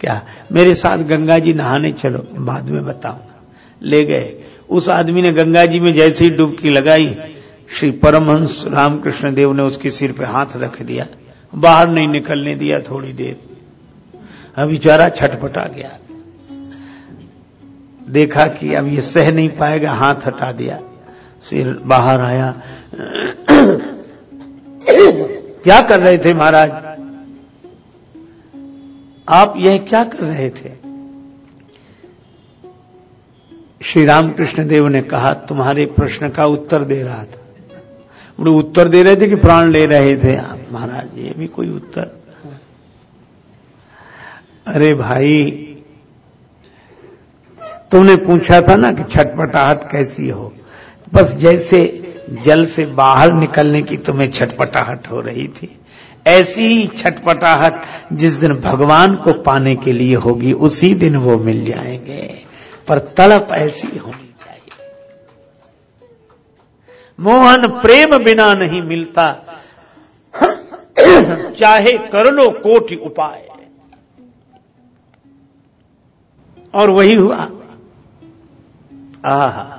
क्या? मेरे साथ गंगा जी नहाने चलो, बाद में बताऊँगा। ले गए। उस आदमी ने गंगा जी में जैसे ही डुबकी लगाई, श्री परमहंस रामकृष्ण देव ने उसके सिर पे हाथ रख दिया। बाहर नहीं निकलने दिया थोड़ी देर। अब बेचारा छटपटा गया। देखा कि अब ये सह नहीं पाएगा, हाथ हटा दिया। सिर बाहर आया। क्या कर रहे थे महाराज? आप यह क्या कर रहे थे? श्री रामकृष्ण देव ने कहा, तुम्हारे प्रश्न का उत्तर दे रहा था। उत्तर दे रहे थे कि प्राण ले रहे थे आप, महाराज, ये भी कोई उत्तर। अरे भाई, तुमने पूछा था ना कि छटपटाहट कैसी हो? बस जैसे जल से बाहर निकलने की तुम्हें छटपटाहट हो रही थी। ऐसी ही छटपटाहट जिस दिन भगवान को पाने के लिए होगी, उसी दिन वो मिल जाएँगे। पर तड़प ऐसी होनी चाहिए। मोहन प्रेम बिना नहीं मिलता। चाहे कर लो कोटि उपाय। और वही हुआ। आह,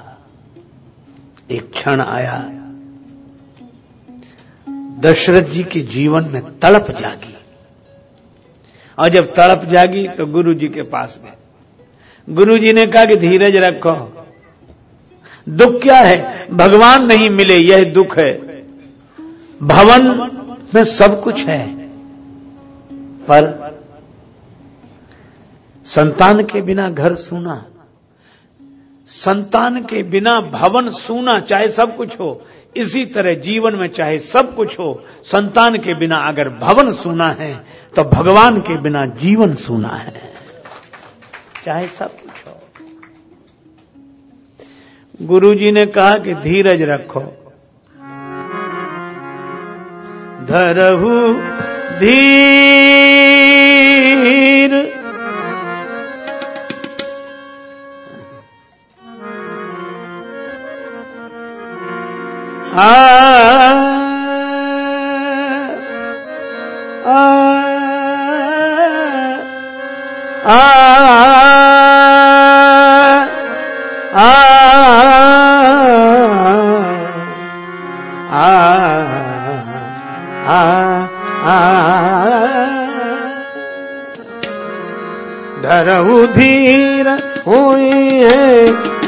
एक क्षण आया। दशरथ जी के जीवन में तड़प जागी। और जब तड़प जागी तो गुरु जी के पास गए। गुरु जी ने कहा कि धीरज रखो। दुख क्या है? भगवान नहीं मिले, यह दुख है। भवन में सब कुछ है। पर संतान के बिना घर सूना, संतान के बिना भवन सूना, चाहे सब कुछ हो, इसी तरह जीवन में चाहे सब कुछ हो, संतान के बिना अगर भवन सुना है तो भगवान के बिना जीवन सुना है। चाहे सब कुछ हो। गुरु जी ने कहा कि धीरज रखो। धरहू धीर आ आ आ धीर हुई है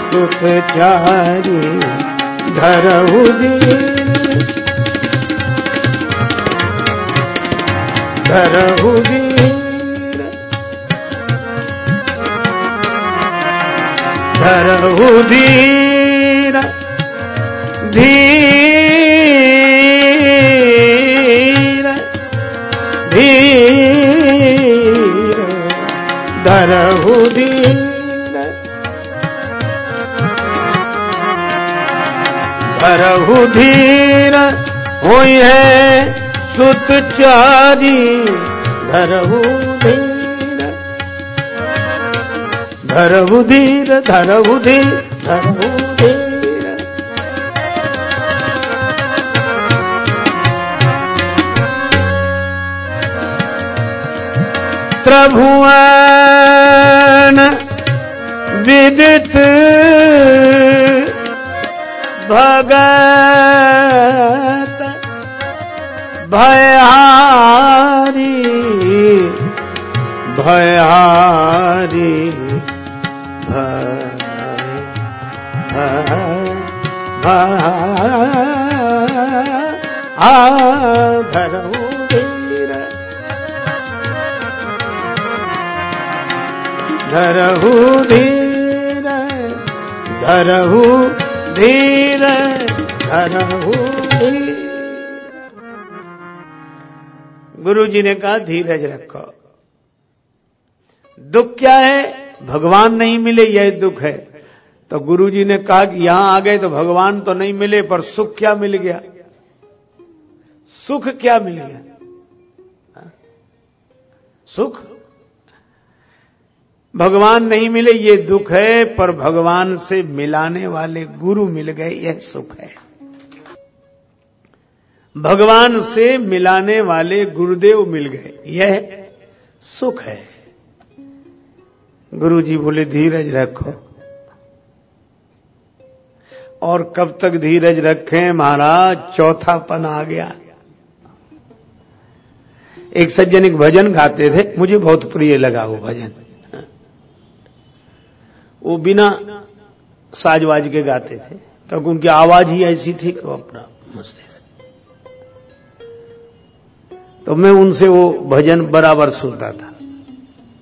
सुख चारी धीर धरहु धीर धरहु धीर। धीर। धीर। धरहु धीर धरहु धीर, हुई है सुत चारी, धरहु धीर। धरहु धीर धरहु धीर धरहु धीर। त्रिभुवन विदित भगत भयारी भयारी धरऊ धीर धरहु धीर धरहु धीर धरहु गुरु जी ने कहा, धीरज रखो। दुख क्या है? भगवान नहीं मिले, यह दुख है। तो गुरु जी ने कहा कि यहाँ आ गए तो भगवान तो नहीं मिले, पर सुख क्या मिल गया? सुख क्या मिल गया? सुख? भगवान नहीं मिले, ये दुख है, पर भगवान से मिलाने वाले गुरु मिल गए, यह सुख है। भगवान से मिलाने वाले गुरुदेव मिल गए, यह सुख है। गुरु जी बोले, धीरज रखो। और कब तक धीरज रखें महाराज? चौथापन आ गया। एक सज्जन एक भजन गाते थे, मुझे बहुत प्रिय लगा वो भजन। वो बिना साजवाज के गाते थे। क्योंकि उनकी आवाज़ ही ऐसी थी कि वो अपना मस्त तो मैं उनसे वो भजन बराबर सुनता था।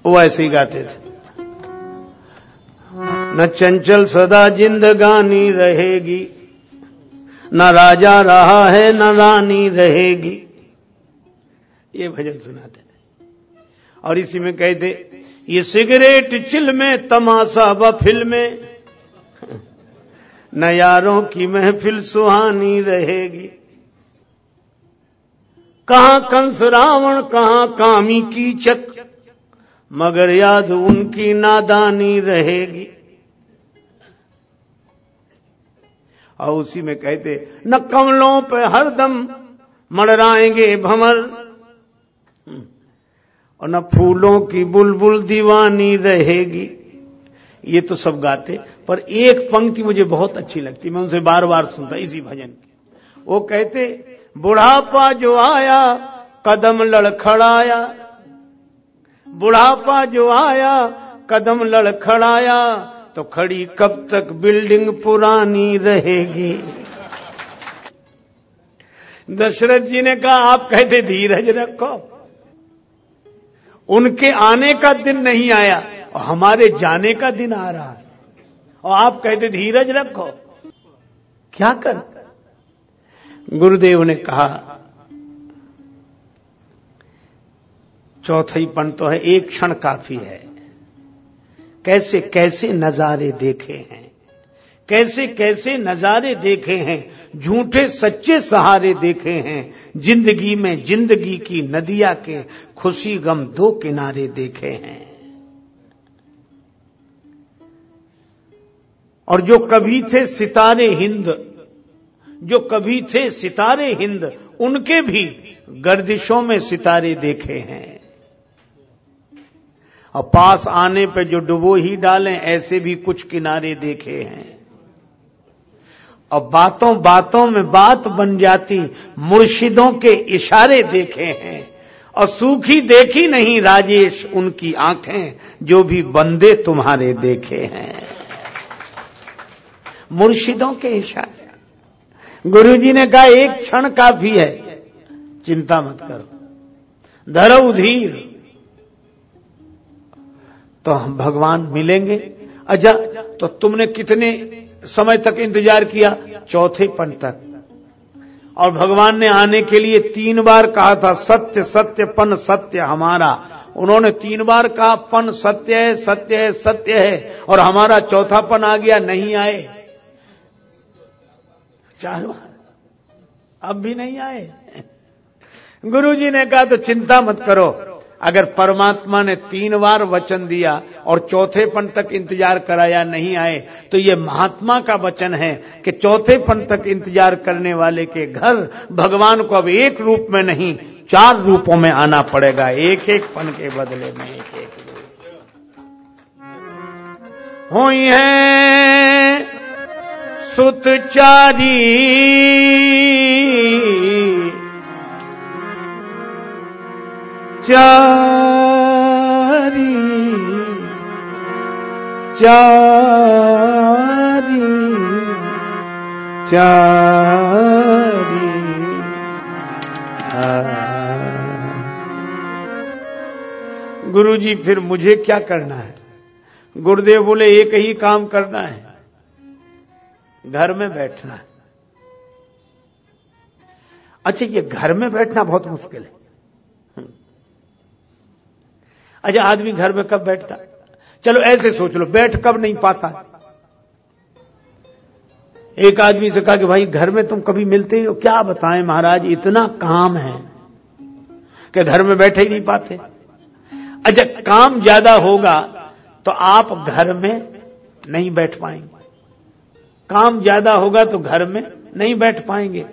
वो ऐसे ही गाते थे। न चंचल सदा जिंदगानी रहेगी, न राजा रहा है, न रानी रहेगी। ये भजन सुनाते और इसी में कहते ये सिगरेट चिल में, तमाशा व फ़िल्म न यारों की महफिल सुहानी रहेगी। कहा कंस रावण, कहा कामी की चक मगर याद उनकी नादानी रहेगी। और उसी में कहते, न कमलों पे हरदम मड़राएँगे भमर और न फूलों की बुलबुल दीवानी रहेगी। ये तो सब गाते, पर एक पंक्ति मुझे बहुत अच्छी लगती, मैं उनसे बार बार सुनता इसी भजन की। वो कहते, बुढ़ापा जो आया, कदम लड़खड़ाया। बुढ़ापा जो आया, कदम लड़खड़ाया। तो खड़ी कब तक बिल्डिंग पुरानी रहेगी? दशरथ जी ने कहा, आप कहते, धीरज रखो। उनके आने का दिन नहीं आया, और हमारे जाने का दिन आ रहा है। और आप कहते, धीरज रखो। क्या कर? गुरुदेव ने कहा चौथीपन तो है, एक क्षण काफ़ी है। कैसे कैसे नजारे देखे हैं? कैसे कैसे नजारे देखे हैं, झूठे सच्चे सहारे देखे हैं, ज़िंदगी में ज़िंदगी की नदिया के खुशी गम दो किनारे देखे हैं। और जो कभी थे सितारे हिंद, जो कभी थे सितारे हिंद, उनके भी गर्दिशों में सितारे देखे हैं। और पास आने पे जो डुबो ही डालें, ऐसे भी कुछ किनारे देखे हैं। और बातों बातों में बात बन जाती, मुर्शिदों के इशारे देखे हैं। और सूखी देखी नहीं राजेश उनकी आँखें, जो भी बंदे तुम्हारे देखे हैं। मुर्शिदों के इशारे। गुरुजी ने कहा, एक क्षण काफ़ी है। चिंता मत करो। धरो धीर तो हम भगवान मिलेंगे। अच्छा तो तुमने कितने समय तक इंतज़ार किया, चौथे पन तक। और भगवान ने आने के लिए तीन बार कहा था, सत्य सत्य, पन सत्य हमारा। उन्होंने तीन बार कहा, पन सत्य है सत्य है सत्य है, और हमारा चौथा पन आ गया, नहीं आए। चार बार। अब भी नहीं आए। गुरुजी ने कहा तो चिंता मत करो। अगर परमात्मा ने तीन बार वचन दिया और चौथे पन तक इंतज़ार कराया नहीं आए तो ये महात्मा का वचन है कि चौथे पन तक इंतज़ार करने वाले के घर भगवान को अब एक रूप में नहीं, चार रूपों में आना पड़ेगा एक एक पन के बदले में एक एक रूप। हुई है सुतचारी। चारी चारी चारी। गुरु जी फिर मुझे क्या करना है? गुरुदेव बोले, एक ही काम करना है। घर में बैठना है। अच्छा ये घर में बैठना बहुत मुश्किल है। अच्छा आदमी घर में कब बैठता? चलो, ऐसे सोच लो, बैठ कब नहीं पाता? एक आदमी से कहा कि भाई, घर में तुम कभी मिलते हो क्या बताएँ महाराज, इतना काम है कि घर में बैठे ही नहीं पाते। अच्छा काम ज़्यादा होगा तो आप घर में नहीं बैठ पाएँगे। काम ज़्यादा होगा तो घर में नहीं बैठ पाएँगे।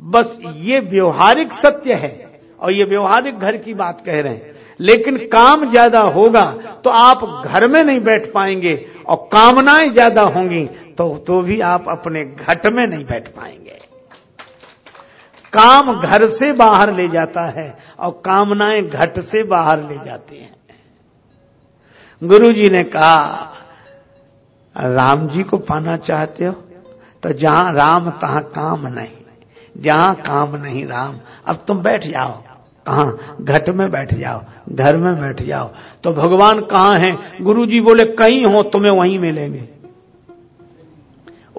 बस ये व्यवहारिक सत्य है। और ये व्यवहारिक घर की बात कह रहे हैं। लेकिन काम ज़्यादा होगा तो आप घर में नहीं बैठ पाएँगे और कामनाएँ ज़्यादा होंगी तो तो भी आप अपने घट में नहीं बैठ पाएँगे। काम घर से बाहर ले जाता है और कामनाएँ घट से बाहर ले जाती हैं। गुरु जी ने कहा, राम जी को पाना चाहते हो? तो जहाँ राम, तहां काम नहीं। जहाँ काम नहीं राम, अब तुम बैठ जाओ। कहा? घट में बैठ जाओ, घर में बैठ जाओ। तो भगवान कहाँ हैं? गुरु जी बोले, कहीं हो तुम्हें वहीं मिलेंगे।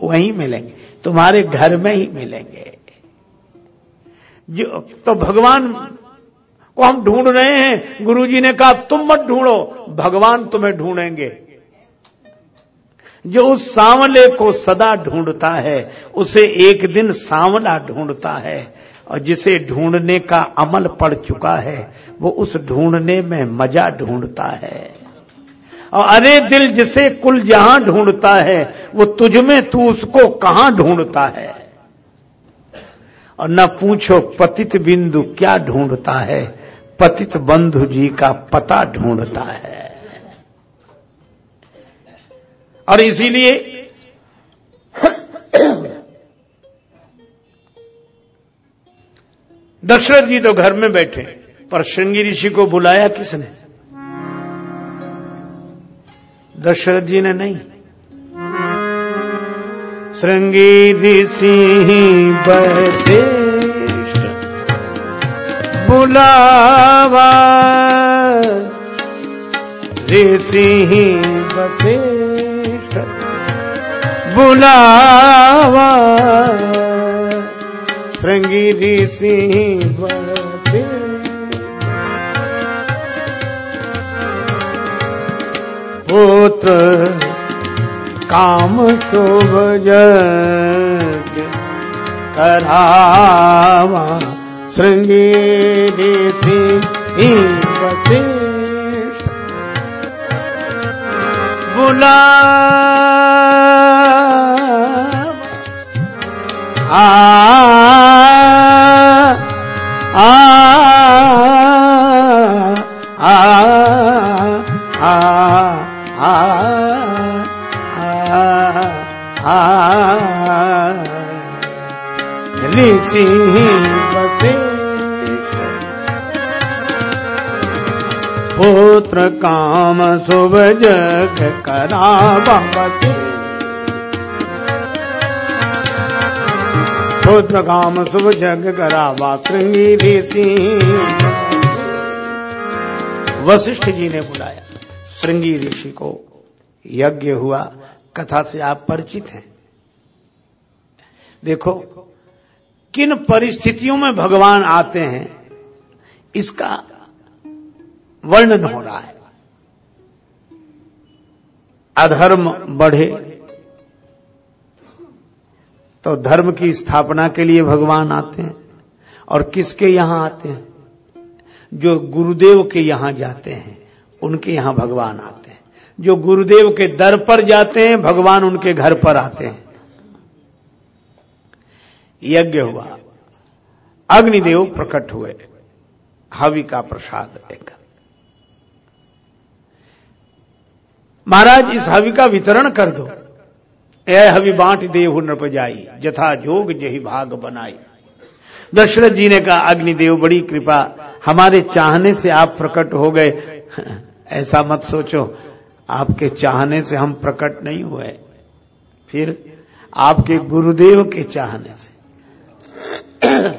वहीं मिलेंगे, तुम्हारे घर में ही मिलेंगे। जो तो भगवान को हम ढूंढ रहे हैं। गुरुजी ने कहा, तुम मत ढूंढो, भगवान तुम्हें ढूंढेंगे। जो उस सांवले को सदा ढूंढता है, उसे एक दिन सांवला ढूंढता है। और जिसे ढूँढने का अमल पड़ चुका है, वो उस ढूँढने में मज़ा ढूंढता है। और अरे दिल जिसे कुल जहाँ ढूंढता है, वो तुझ में तू उसको कहाँ ढूंढता है? और न पूछो पतित बिंदु क्या ढूंढता है, पतित बंधु जी का पता ढूंढता है। और इसीलिए दशरथ जी तो घर में बैठे, पर श्रृंगी ऋषि को बुलाया किसने? दशरथ जी ने नहीं। श्रृंगी ऋषि बसे बुलावा। ऋषि बसे बुलावा। श्रृंगी सिंह पुत्र काम शुभ जग करावा। श्रृंगी सिंह वशिष्ठ बुला आ आ बसे पुत्र काम शुभ जग करावा बसे पुत्र काम शुभ जग करावा श्रृंगी ऋषि वशिष्ठ जी ने बुलाया। श्रृंगी ऋषि को यज्ञ हुआ। कथा से आप परिचित हैं। देखो, किन परिस्थितियों में भगवान आते हैं, इसका वर्णन हो रहा है। अधर्म बढ़े तो धर्म की स्थापना के लिए भगवान आते हैं। और किसके यहाँ आते हैं? जो गुरुदेव के यहाँ जाते हैं, उनके यहाँ भगवान आते हैं। जो गुरुदेव के दर पर जाते हैं, भगवान उनके घर पर आते हैं। यज्ञ हुआ। अग्निदेव प्रकट हुए। हवि का प्रसाद लेकर महाराज, इस हवि का वितरण कर दो। ए हवि बांट देव नृप जाई जथा जोग जही भाग बनाई। दशरथ जी ने कहा, अग्निदेव, बड़ी कृपा, हमारे चाहने से आप प्रकट हो गए। *laughs* ऐसा मत सोचो, आपके चाहने से हम प्रकट नहीं हुए। फिर आपके गुरुदेव के चाहने से। *clears throat*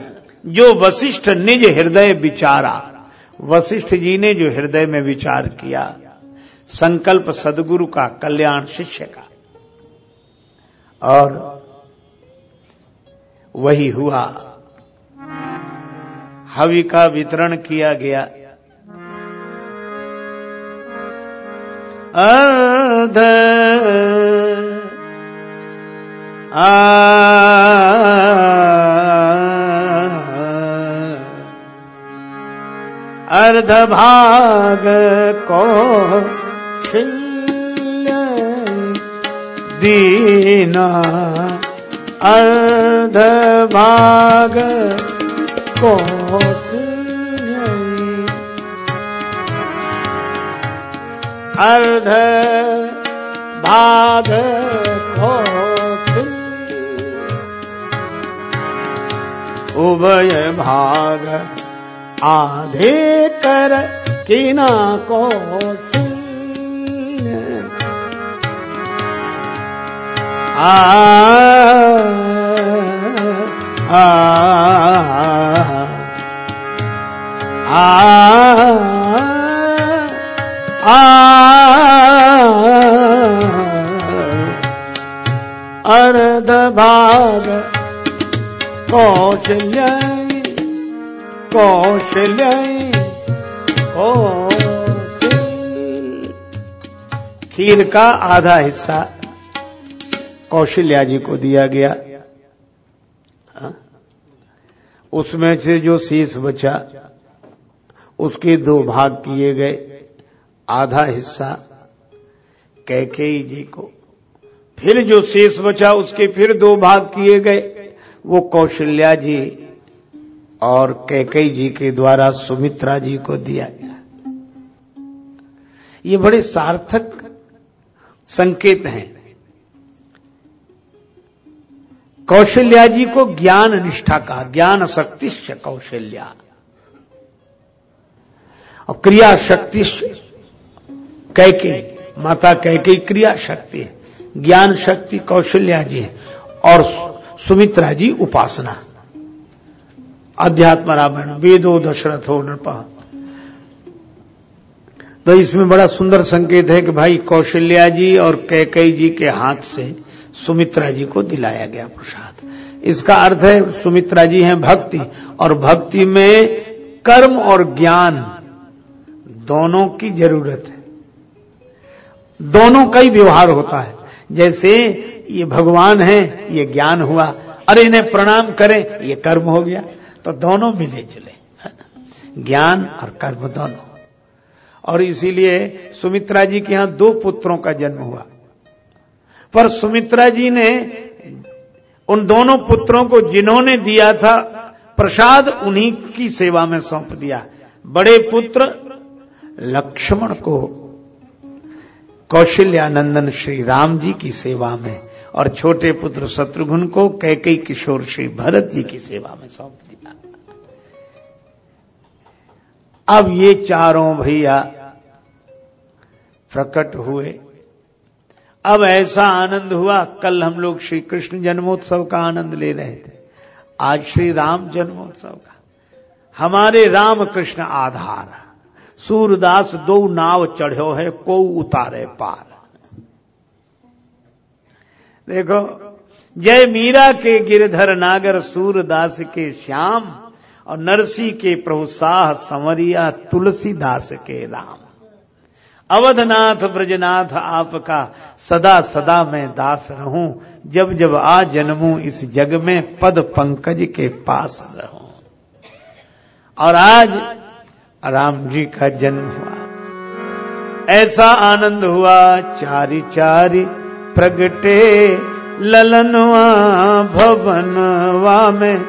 जो वशिष्ठ निज हृदय विचारा, वशिष्ठ जी ने जो हृदय में विचार किया, संकल्प सदगुरु का कल्याण शिष्य का। और वही हुआ। हवि का वितरण किया गया। अर्ध अर्ध भाग को दीना अर्ध भाग कोस अर्ध भाग खोस उभय भाग आधे कर किना कोसी आ अर्ध भाग कौशल्य कौशल्य। खीर का आधा हिस्सा कौशल्या जी को दिया गया। हाँ? उसमें से जो शेष बचा, उसके दो भाग किए गए। आधा हिस्सा कैकेयी जी को। फिर जो शेष बचा, उसके फिर दो भाग किए गए। वो कौशल्या जी और कैकई जी के द्वारा सुमित्रा जी को दिया गया। ये बड़े सार्थक संकेत हैं। कौशल्या जी को ज्ञान निष्ठा का ज्ञान शक्ति कौशल्या। और क्रिया शक्ति कैके माता कैके क्रिया शक्ति है, ज्ञान शक्ति कौशल्या जी है, और सुमित्रा जी उपासना। अध्यात्म रामायण, वेदो दशरथ नृपा। तो इसमें बड़ा सुंदर संकेत है कि भाई कौशल्या जी और कैकई जी के हाथ से सुमित्रा जी को दिलाया गया प्रसाद। इसका अर्थ है, सुमित्रा जी हैं भक्ति, और भक्ति में कर्म और ज्ञान दोनों की ज़रूरत है। दोनों का ही व्यवहार होता है। जैसे ये भगवान है, ये ज्ञान हुआ, अरे इन्हें प्रणाम करें, ये कर्म हो गया तो दोनों मिले जुले ज्ञान और कर्म दोनों। और इसीलिए सुमित्रा जी के यहाँ दो पुत्रों का जन्म हुआ। पर सुमित्रा जी ने उन दोनों पुत्रों को जिन्होंने दिया था, प्रसाद उन्हीं की सेवा में सौंप दिया। बड़े पुत्र लक्ष्मण को कौशल्यानंदन श्री राम जी की सेवा में और छोटे पुत्र शत्रुघ्न को कैकई किशोर श्री भरत जी की सेवा में सौंप दिया। अब ये चारों भैया प्रकट हुए। अब ऐसा आनंद हुआ, कल हम लोग श्री कृष्ण जन्मोत्सव का आनंद ले रहे थे। आज श्री राम जन्मोत्सव का। हमारे राम कृष्ण आधार। सूरदास दो नाव चढ़ो है को उतारे पार। देखो, जय मीरा के गिरधर नागर, सूरदास के श्याम, और नरसी के प्रभु साह संवरिया तुलसीदास के राम। अवधनाथ ब्रजनाथ आपका सदा सदा मैं दास रहूँ, जब जब आ जन्मू इस जग में पद पंकज के पास रहूँ। और आज राम जी का जन्म हुआ। ऐसा आनंद हुआ, चारी चारी प्रगटे ललनवा भवनवा में,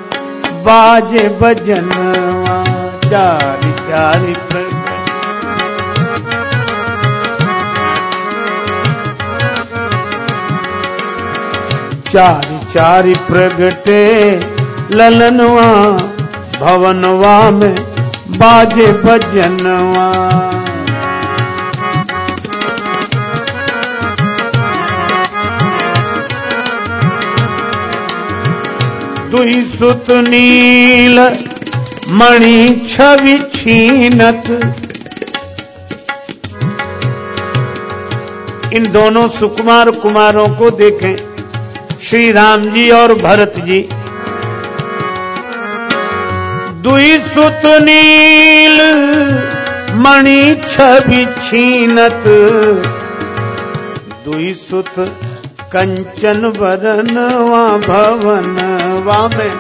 बाजे बजनवा, चारी चारी प्रगटे चारी चारी प्रगटे ललनवा भवनवा में बाजे बजनवा दुई सुत नील, मणि छवि छीनत। इन दोनों सुकुमार कुमारों को देखें। श्री राम जी और भरत जी। दुई सुत नील, मणि छवि छीनत। दुई सुत कंचन वरनवा भवनवा में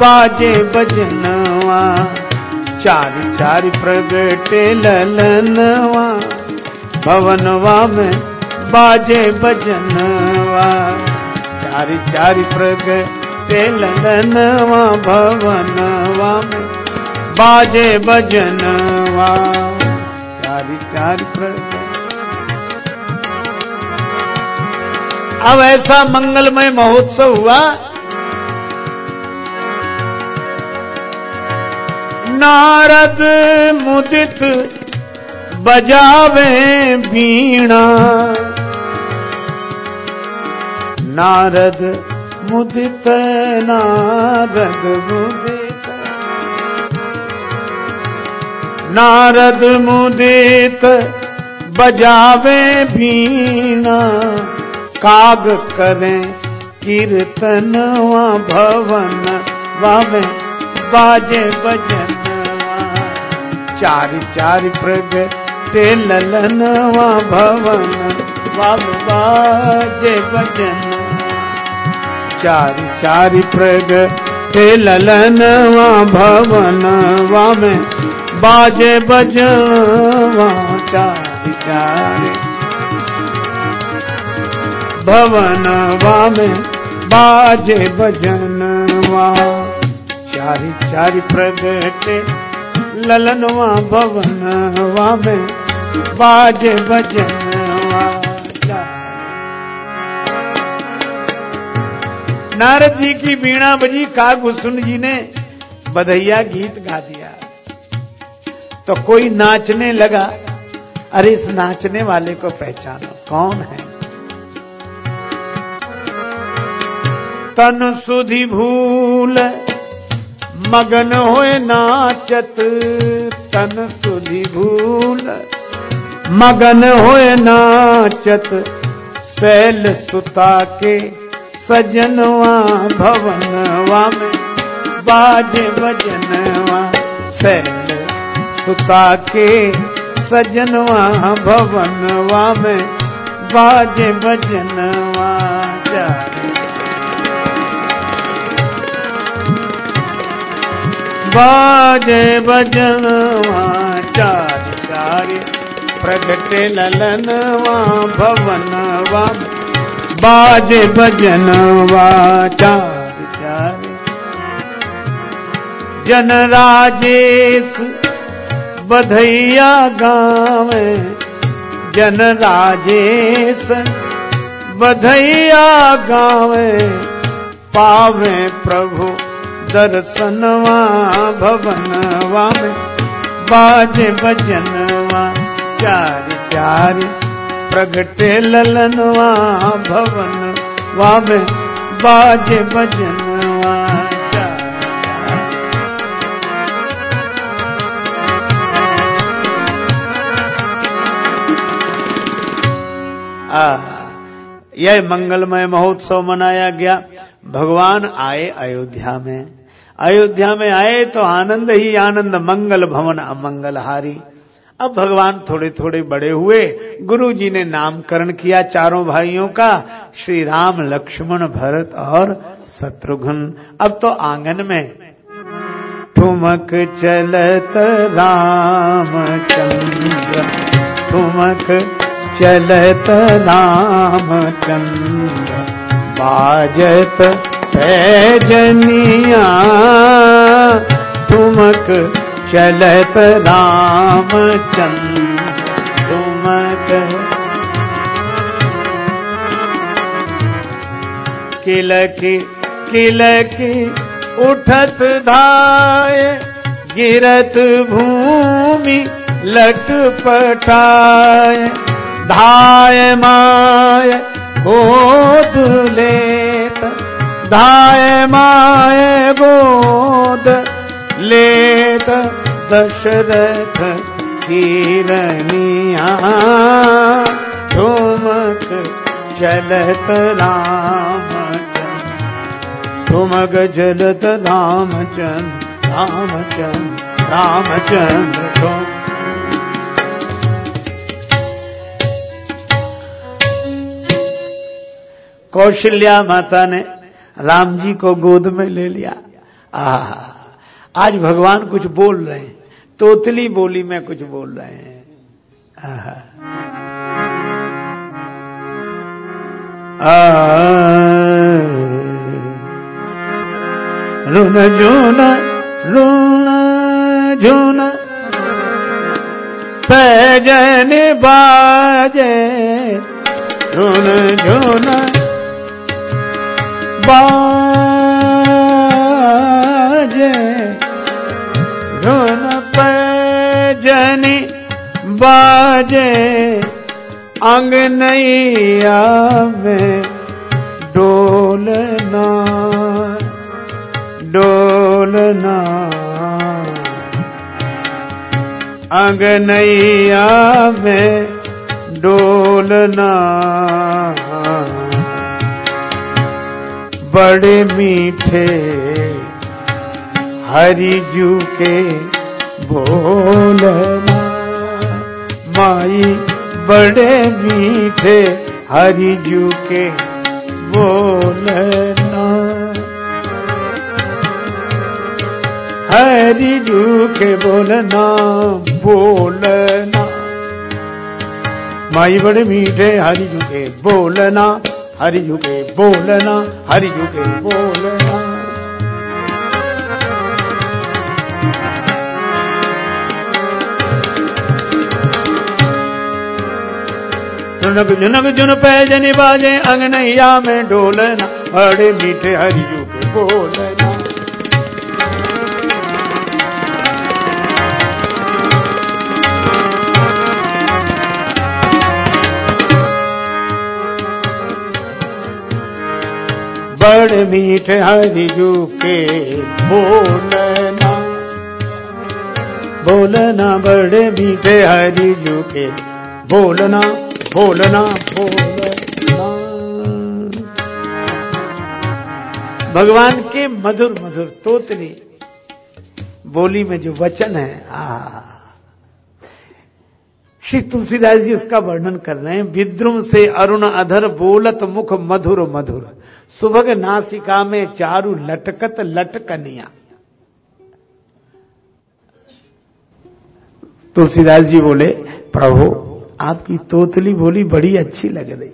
बाजे बजनवा चार चार प्रगटे ललनवा भवनवा में बाजे बजनवा हरि चारि प्रग तेलनवा भवनवा में बाजे भजनवा। चारि चारि प्रग। अब ऐसा मंगलमय महोत्सव हुआ। नारद मुदित बजावे भीणा नारद मुदित नारद मुदित। नारद मुदित बजावे बीणा काग करें कीर्तनवा भवन, वावे बाजे बजन। चार चार प्रगटे ललनवा भवन वाव बाजे बजन चार चार प्रगटे ललनवा भवन, वामे बाजे बजवा चार चार। भवन, वामे बाजे बजनवा चारि चारि प्रगटे ललनवा भवनवा में बाजे बजनवा नारद जी की बीणा बजी कागभूषण जी ने बधैया गीत गा दिया। तो कोई नाचने लगा, अरे इस नाचने वाले को पहचानो, कौन है? तन सुधि भूल, मगन होए नाचत, तन सुधि भूल मगन होए नाचत सैल सुता के सजनवा, भवनवा में बाजे बजनवा। सैल सुता के सजनवा, भवनवा में बाजे बजनवा। जा। बाजे बजनवा, चार चार। प्रगटे ललनवा भवनवा बाजे बजनवा चार चार। जन राजेश बधैया गावे। जन राजेश बधैया गावे। पावे प्रभु दर्शनवा भवनवा में बाजे बजनवा चार चार प्रगटे ललनवा भवन वा में बाजे बजनवा यह मंगलमय महोत्सव मनाया गया। भगवान आए अयोध्या में। अयोध्या में आए तो आनंद ही आनंद, मंगल भवन अमंगलहारी। अब भगवान थोड़े थोड़े बड़े हुए। गुरु जी ने नामकरण किया चारों भाइयों का। श्री राम लक्ष्मण, भरत और शत्रुघ्न। अब तो आँगन में। ठुमक चलत राम चंद्र ठुमक चलत रामचंद्र। बाजत पैजनिया ठुमक चलत रामचंद्र ठुमक किलकी किलकी उठत धाय, गिरत भूमि लटपटाय धाय माय गोद लेत धाय माय गोद लेत दशरथ कीरनिया ठुमक चलत राम ठुमक चलत रामचंद्र रामचंद्र रामचंद्र ठुम कौशल्या माता ने राम जी को गोद में ले लिया। आह। आज भगवान कुछ बोल रहे हैं। तोतली बोली में कुछ बोल रहे हैं। रुन झून रुन झून पैजन बाजे। रुन झून बाजे। पैजनी बाजे, अंग नैया में डोलना डोलना अंग नैया में डोलना बड़े मीठे हरी जू के बोलना। माई बड़े मीठे हरि जू के बोलना। हरि जू के बोलना बोलना। माई बड़े मीठे हरि जू के बोलना, हरि जू के बोलना, हरि जू के बोलना। जुनक जुनक जुन पै जनी बाजे, अंगनैया में डोलना बड़े मीठे हरिजू के बोलना। बड़ मीठे हरिजू के बोलना। बोलना बड़े मीठे हरिजू के बोलना। बोलना बोलना। भगवान के मधुर मधुर तोतली। बोली में जो वचन है, आ। श्री तुलसीदास जी उसका वर्णन कर रहे हैं, विद्रुम से अरुण अधर बोलत मुख मधुर मधुर। सुभग नासिका में चारु लटकत लटकनिया तुलसीदास जी बोले, प्रभु आपकी तोतली बोली बड़ी अच्छी लग रही।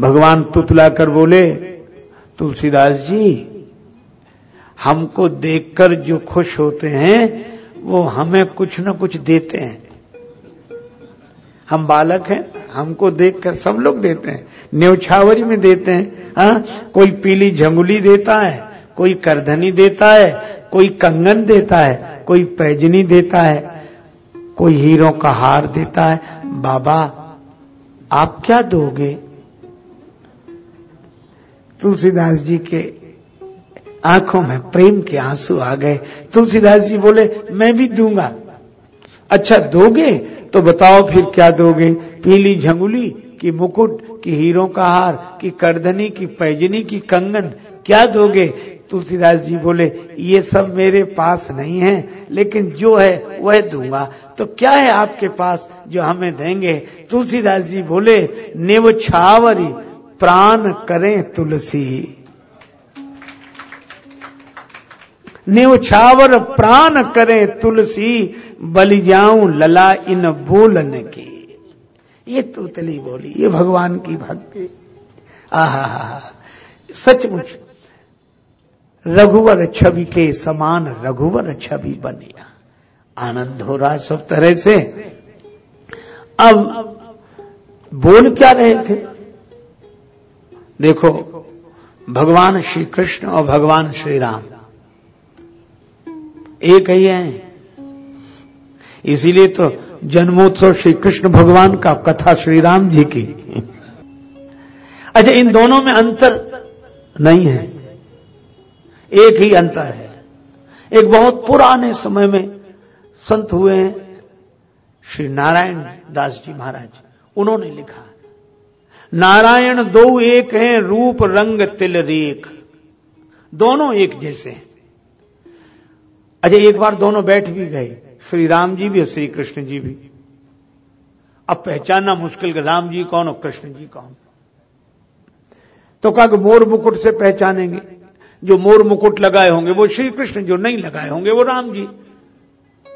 भगवान तुतला कर बोले, तुलसीदास जी, हमको देखकर जो खुश होते हैं, वो हमें कुछ न कुछ देते हैं। हम बालक हैं, हमको देखकर सब लोग देते हैं। न्यौछावरी में देते हैं हाँ? कोई पीली झंगुली देता है, कोई करधनी देता है, कोई कंगन देता है, कोई पैजनी देता है। कोई हीरो का हार देता है। बाबा, आप क्या दोगे? तुलसीदास जी के आँखों में प्रेम के आँसू आ गए। तुलसीदास जी बोले, मैं भी दूँगा। अच्छा दोगे? तो बताओ फिर क्या दोगे? पीली झंगुली की मुकुट, की हीरो का हार, की करधनी, की पैजनी, की कंगन, क्या दोगे? तुलसीदास जी बोले, ये सब मेरे पास नहीं है, लेकिन जो है वह दूँगा। तो क्या है आपके पास जो हमें देंगे? तुलसीदास जी बोले, नेव छावरी, प्राण करें तुलसी। नेव छावर, प्राण करे तुलसी, बलि जाऊँ लला इन बोलन की। ये तूतली बोली, ये भगवान की भक्ति। आहा सचमुच रघुवर छवि के समान रघुवर छवि बनिया। आनंद हो रहा है सब तरह से। अब बोल क्या रहे थे? देखो, भगवान श्री कृष्ण और भगवान श्री राम एक ही है। इसीलिए तो जन्मोत्सव श्री कृष्ण भगवान का कथा श्री राम जी की। अच्छा इन दोनों में अंतर नहीं है। एक ही अंतर है। एक बहुत पुराने समय में संत हुए हैं श्री नारायण दास जी महाराज। उन्होंने लिखा, नारायण दो एक हैं, रूप, रंग, तिल, रेख। दोनों एक जैसे हैं। अजय एक बार दोनों बैठ भी गए। श्री राम जी भी और श्री कृष्ण जी भी। अब पहचानना मुश्किल कि राम जी कौन और कृष्ण जी कौन। तो कहा मोर मुकुट से पहचानेंगे। जो मोर मुकुट लगाए होंगे, वो श्री कृष्ण जो नहीं लगाए होंगे, वो राम जी।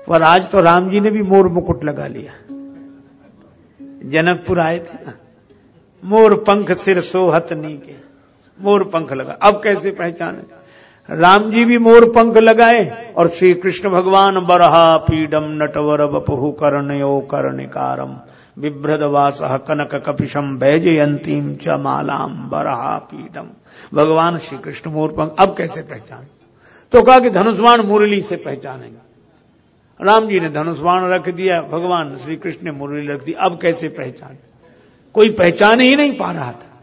पर आज तो राम जी ने भी मोर मुकुट लगा लिया। जनकपुर आए थे ना, मोर पंख सिर सोहत नी के मोर पंख लगा। अब कैसे पहचाने? राम जी भी मोर पंख लगाए और श्री कृष्ण भगवान बरहा पीडम नटवर बपहु कर्णयो कर्णिकारम बिभ्रदवास कनक कपिशम बैजयंतीम च मालाम बरहा पीडम भगवान श्री कृष्ण मोर पंख अब कैसे पहचान? तो कहा कि धनुष्वाण मुरली से पहचानेगा। राम जी ने धनुष्वाण रख दिया, भगवान श्री कृष्ण ने मुरली रख दी, अब कैसे पहचान? कोई पहचान ही नहीं पा रहा था।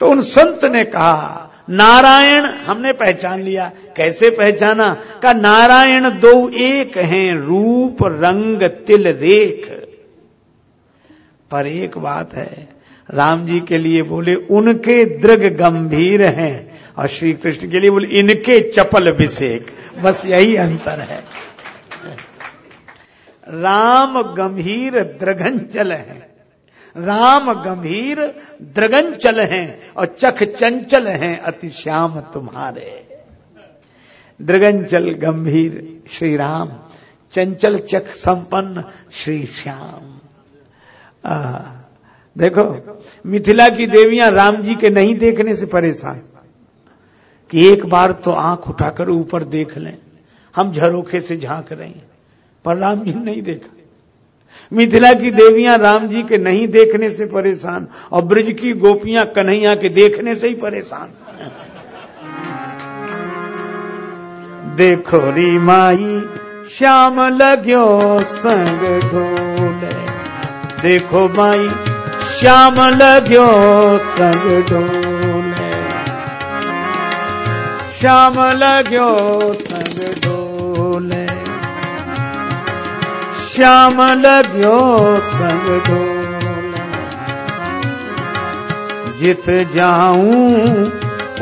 तो उन संत ने कहा, नारायण, हमने पहचान लिया। कैसे पहचाना? का नारायण दो एक हैं, रूप, रंग, तिल, रेख। पर एक बात है। राम जी के लिए बोले, उनके दृग गंभीर हैं। और श्री कृष्ण के लिए बोले, इनके चपल विषेक बस यही अंतर है। राम गंभीर द्रगंचल है। राम गंभीर द्रगंचल हैं और चख चंचल हैं अति श्याम तुम्हारे। द्रगंचल गंभीर श्री राम, चंचल चख संपन्न श्री श्याम। देखो, मिथिला की देवियाँ राम जी के नहीं देखने से परेशान। कि एक बार तो आँख उठाकर ऊपर देख लें, हम झरोखे से झाँक रहे हैं, पर राम जी नहीं देखा। मिथिला की देवियाँ राम जी के नहीं देखने से परेशान, और ब्रज की गोपियाँ कन्हैया के देखने से ही परेशान। देखो री माई, श्याम लग्यो संग ढोले देखो माई, श्याम लग्यो संग ढोले श्याम लग्यो संग ढोले श्याम लग्यो संग जित जाऊँ,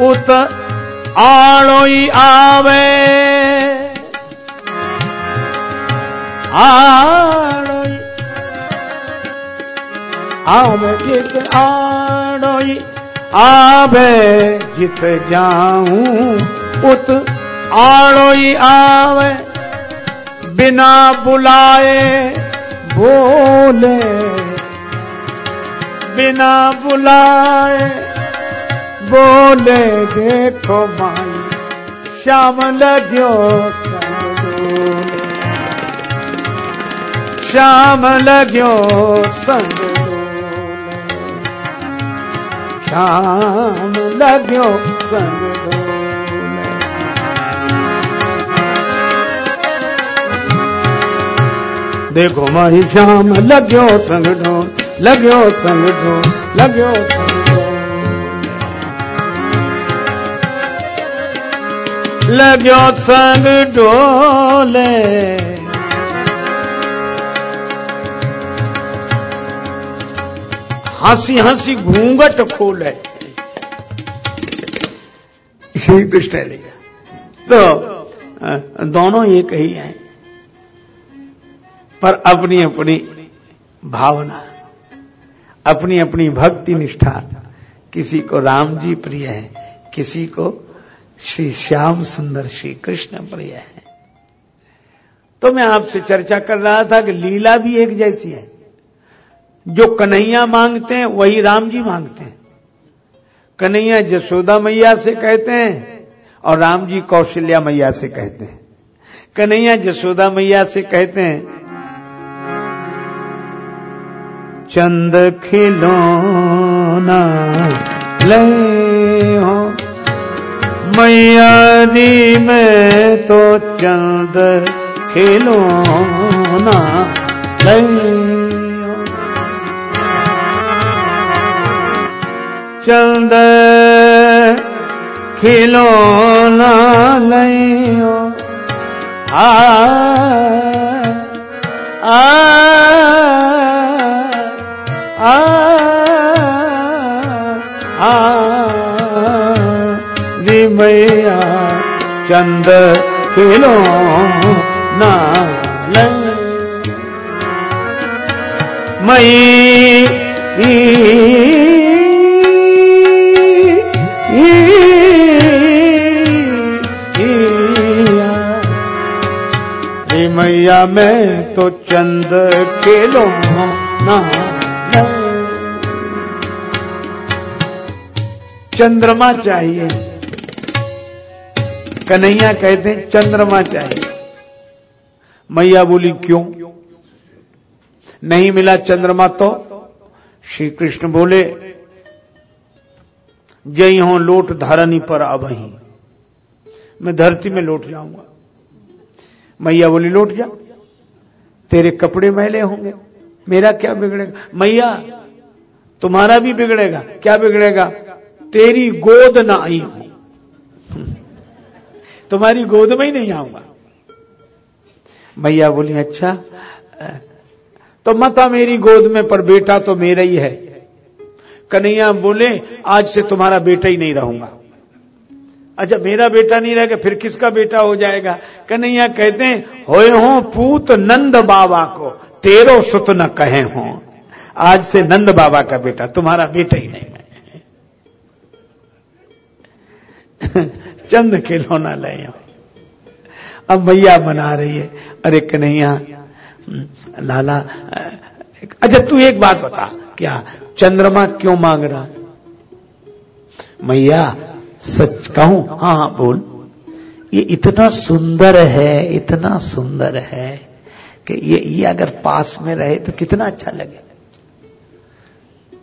उत आड़ोई आवे। आड़ोई आवे जित आड़ोई आवे जित जाऊँ, उत आड़ोई आवे। बिना बुलाए बोले, बिना बुलाए बोले, देखो माई श्याम लग्यो श्याम लग्यो संग। श्याम लग्यो संग देखो माही श्याम लग्यो संग ढोल लग्यो संग ढोल लग्यो संग लग्यो संग डोले। हँसी हँसी घूंघट खोले श्री कृष्ण लिया। तो दोनों एक ही हैं, पर अपनी अपनी भावना अपनी अपनी भक्ति निष्ठा, किसी को राम जी प्रिय है, किसी को श्री श्याम सुंदर श्री कृष्ण प्रिय है। तो मैं आपसे चर्चा कर रहा था कि लीला भी एक जैसी है। जो कन्हैया मांगते हैं, वही राम जी मांगते हैं। कन्हैया जसोदा मैया से कहते हैं और राम जी कौशल्या मैया से कहते हैं। कन्हैया जसोदा मैया से कहते हैं, चंद खिलौना ले हो मैयारी में तो चंद खिलौना ले चंद खिलौना ले आ आ मैया चंद खिलो ना मई मैया, मैं तो चंद खेलो ना। चंद्रमा चाहिए। कन्हैया कहते हैं, चंद्रमा चाहिए। मैया बोली, क्यों? नहीं मिला चंद्रमा तो? श्री कृष्ण बोले जय हो, लोट धरनी पर अब ही। मैं धरती में लौट जाऊँगा। मैया बोली, लौट जा। तेरे कपड़े मैले होंगे। मेरा क्या बिगड़ेगा? मैया, तुम्हारा भी बिगड़ेगा। क्या बिगड़ेगा? तेरी गोद ना आई हूँ। *laughs* तुम्हारी गोद में ही नहीं आऊँगा। मैया बोली अच्छा तो मता मेरी गोद में, पर बेटा तो मेरा ही है। कन्हैया बोले, आज से तुम्हारा बेटा ही नहीं रहूँगा। अच्छा मेरा बेटा नहीं रहेगा, फिर किसका बेटा हो जाएगा? कन्हैया कहते हैं हो पूत नंद बाबा को, तेरो सुत न कहे हो। आज से नंद बाबा का बेटा, तुम्हारा बेटा ही नहीं *laughs* चंद खिलौना ले अब मैया मना रही है, अरे कन्हैया, लाला अच्छा तू एक बात बता, क्या चंद्रमा क्यों मांग रहा है? मैया, सच कहूँ हाँ हाँ बोल। ये इतना सुंदर है, इतना सुंदर है कि ये ये अगर पास में रहे तो कितना अच्छा लगे।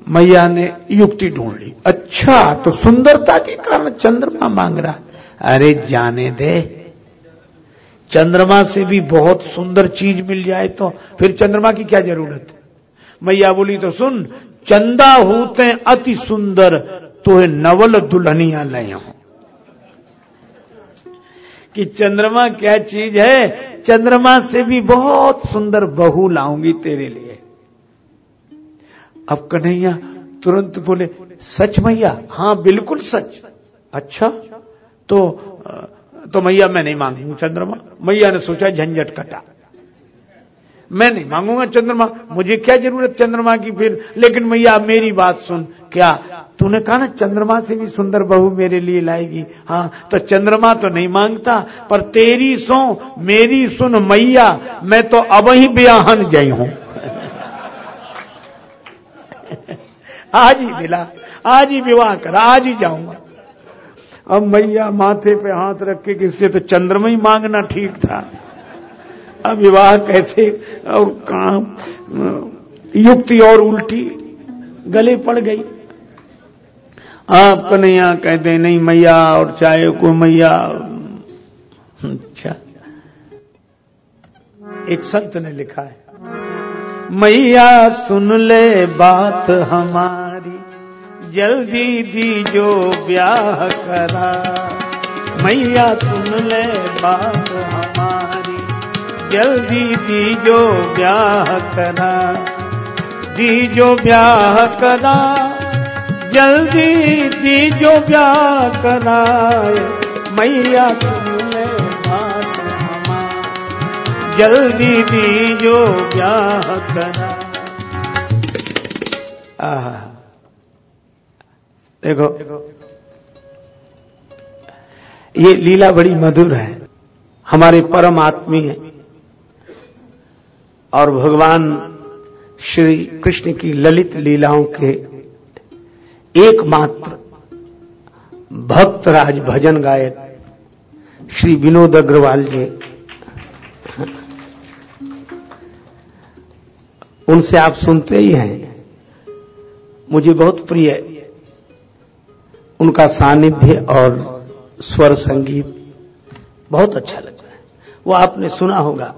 मैया ने युक्ति ढूंढ ली। अच्छा तो सुंदरता के कारण चंद्रमा मांग रहा। अरे, जाने दे। चंद्रमा से भी बहुत सुंदर चीज़ मिल जाए तो फिर चंद्रमा की क्या ज़रूरत? है मैया बोली तो सुन चंदा होते अति सुंदर तो है नवल दुल्हनिया ले हो कि चंद्रमा क्या चीज़ है? चंद्रमा से भी बहुत सुंदर बहू लाऊँगी तेरे लिए। अब कन्हैया तुरंत बोले, सच मैया? हाँ बिल्कुल सच। अच्छा? तो तो मैया, मैं नहीं मांगूँगा चंद्रमा। मैया ने सोचा, झंझट कटा। मैं नहीं मांगूँगा चंद्रमा। मुझे क्या ज़रूरत चंद्रमा की फिर? लेकिन मैया मेरी बात सुन। क्या? तूने कहा ना, चंद्रमा से भी सुंदर बहू मेरे लिए लाएगी। हाँ तो चंद्रमा तो नहीं माँगता, पर तेरी सो, मेरी सुन मैया, मैं तो अब ही ब्याहन गई हूँ। *laughs* आज ही दिला आज ही विवाह कर, आज ही जाऊँगा। अब मैया माथे पे हाथ रख के किससे? तो चंद्रमा ही मांगना ठीक था। अब विवाह कैसे? और काम, युक्ति और उल्टी गले पड़ गई। आप कन्हैया कहते, नहीं मैया और चाहे को मैया। अच्छा। एक संत ने लिखा है, मैया सुन ले बात हमारी, जल्दी दीजो ब्याह करा। मैया सुन ले बात हमारी जल्दी दीजो ब्याह करा। दीजो ब्याह करा। जल्दी दीजो ब्याह करा। मैया सुन बात जल्दी दीजो ब्याह करा। आह। देखो, ये लीला बड़ी मधुर है। हमारे परम आत्मीय और भगवान श्री कृष्ण की ललित लीलाओं के एकमात्र भक्त राज भजन गायक श्री विनोद अग्रवाल जी, उनसे आप सुनते ही हैं। मुझे बहुत प्रिय उनका सानिध्य और स्वर संगीत बहुत अच्छा लगता है। वो आपने सुना होगा।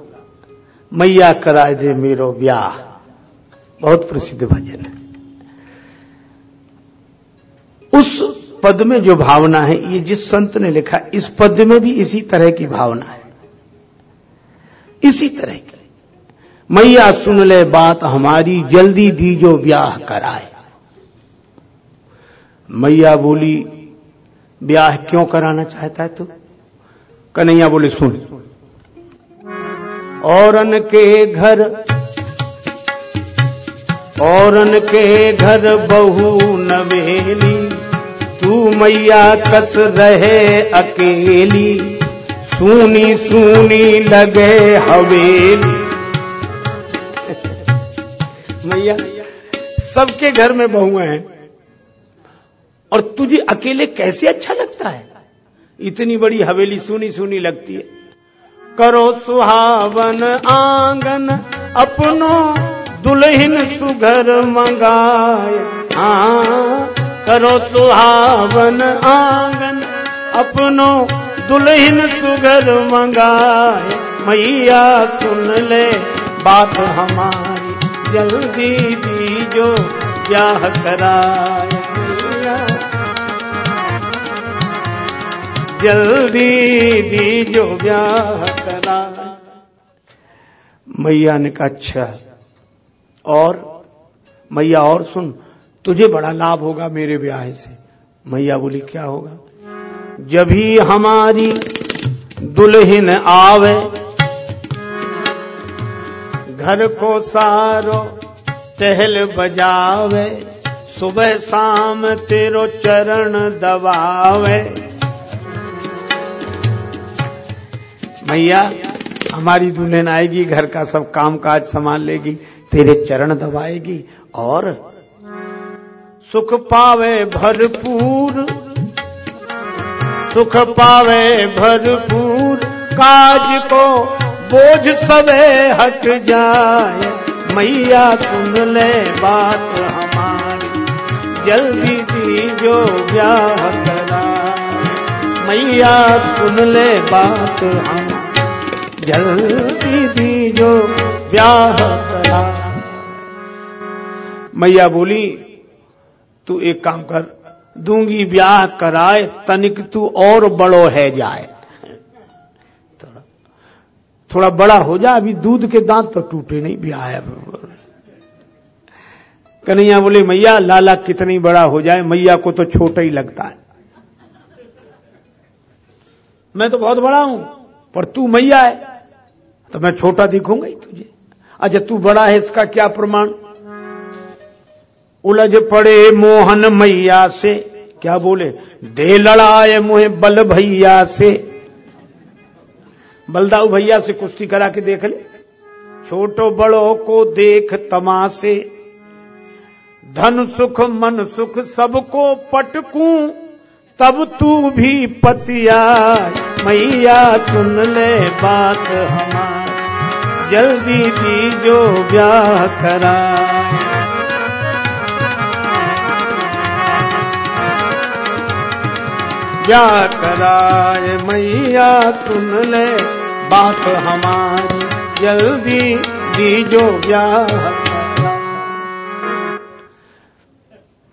मैया कराए दे मेरो ब्याह। बहुत प्रसिद्ध भजन है। उस पद में जो भावना है, ये जिस संत ने लिखा, इस पद में भी इसी तरह की भावना है। इसी तरह की। मैया सुन ले बात हमारी, जल्दी दी जो ब्याह कराए। मैया बोली, ब्याह क्यों कराना चाहता है तू? कन्हैया बोले, सुन। औरन के घर, औरन के घर बहू नवेली, तू मैया कस रहे अकेली, सूनी सूनी लगे हवेली। *laughs* मैया, सबके घर में बहुएँ हैं। और तुझे अकेले कैसे अच्छा लगता है? इतनी बड़ी हवेली सुनी सुनी लगती है। करो सुहावन आँगन, अपनो दुल्हन सुघर मंगाए। हाँ करो सुहावन आँगन, अपनो दुल्हन सुघर मंगाए। मैया सुन ले बात हमारी, जल्दी दीजो ब्याह कराए। जल्दी दीजो ब्याह करा। मैया ने कहा अच्छा और मैया, और सुन, तुझे बड़ा लाभ होगा मेरे ब्याह से। मैया बोली, क्या होगा? जब ही हमारी दुल्हन आवे, घर को सारो टहल बजावे, सुबह शाम तेरो चरण दबावे। मैया हमारी दुल्हन आएगी, घर का सब काम काज संभाल लेगी, तेरे चरण दबाएगी और सुख पावे भरपूर, सुख पावे भरपूर, काज को बोझ सबे हट जाए। मैया, सुन ले बात हमारी, जल्दी दीजो ब्याह करा। मैया सुन ले बात हम। जल्दी दीजो ब्याह मैया बोली, तू एक काम कर, दूँगी ब्याह कराए, तनिक तू और बड़ो है जाए। थोड़ा थोड़ा बड़ा हो जा, अभी दूध के दांत तो टूटे नहीं, ब्याह कन्हैया बोले, मैया, लाला कितनी बड़ा हो जाए, मैया को तो छोटा ही लगता है। मैं तो बहुत बड़ा हूँ, पर तू मैया है। तो मैं छोटा दिखूँगा ही तुझे। अच्छा तू बड़ा है, इसका क्या प्रमाण? उलझ पड़े मोहन मैया से। क्या बोले? दे लड़ाए मुहे बल भैया से। बलदाऊ भैया से कुश्ती करा के देख ले। छोटो बड़ो को देख तमाशे। धन सुख मन सुख सबको पटकू। तब तू भी पतिया, मैया, सुन ले बात हमारी। जल्दी दीजो ब्याह करा ब्याह कराए, मैया, सुन ले बात हमारी। जल्दी दीजो ब्याह।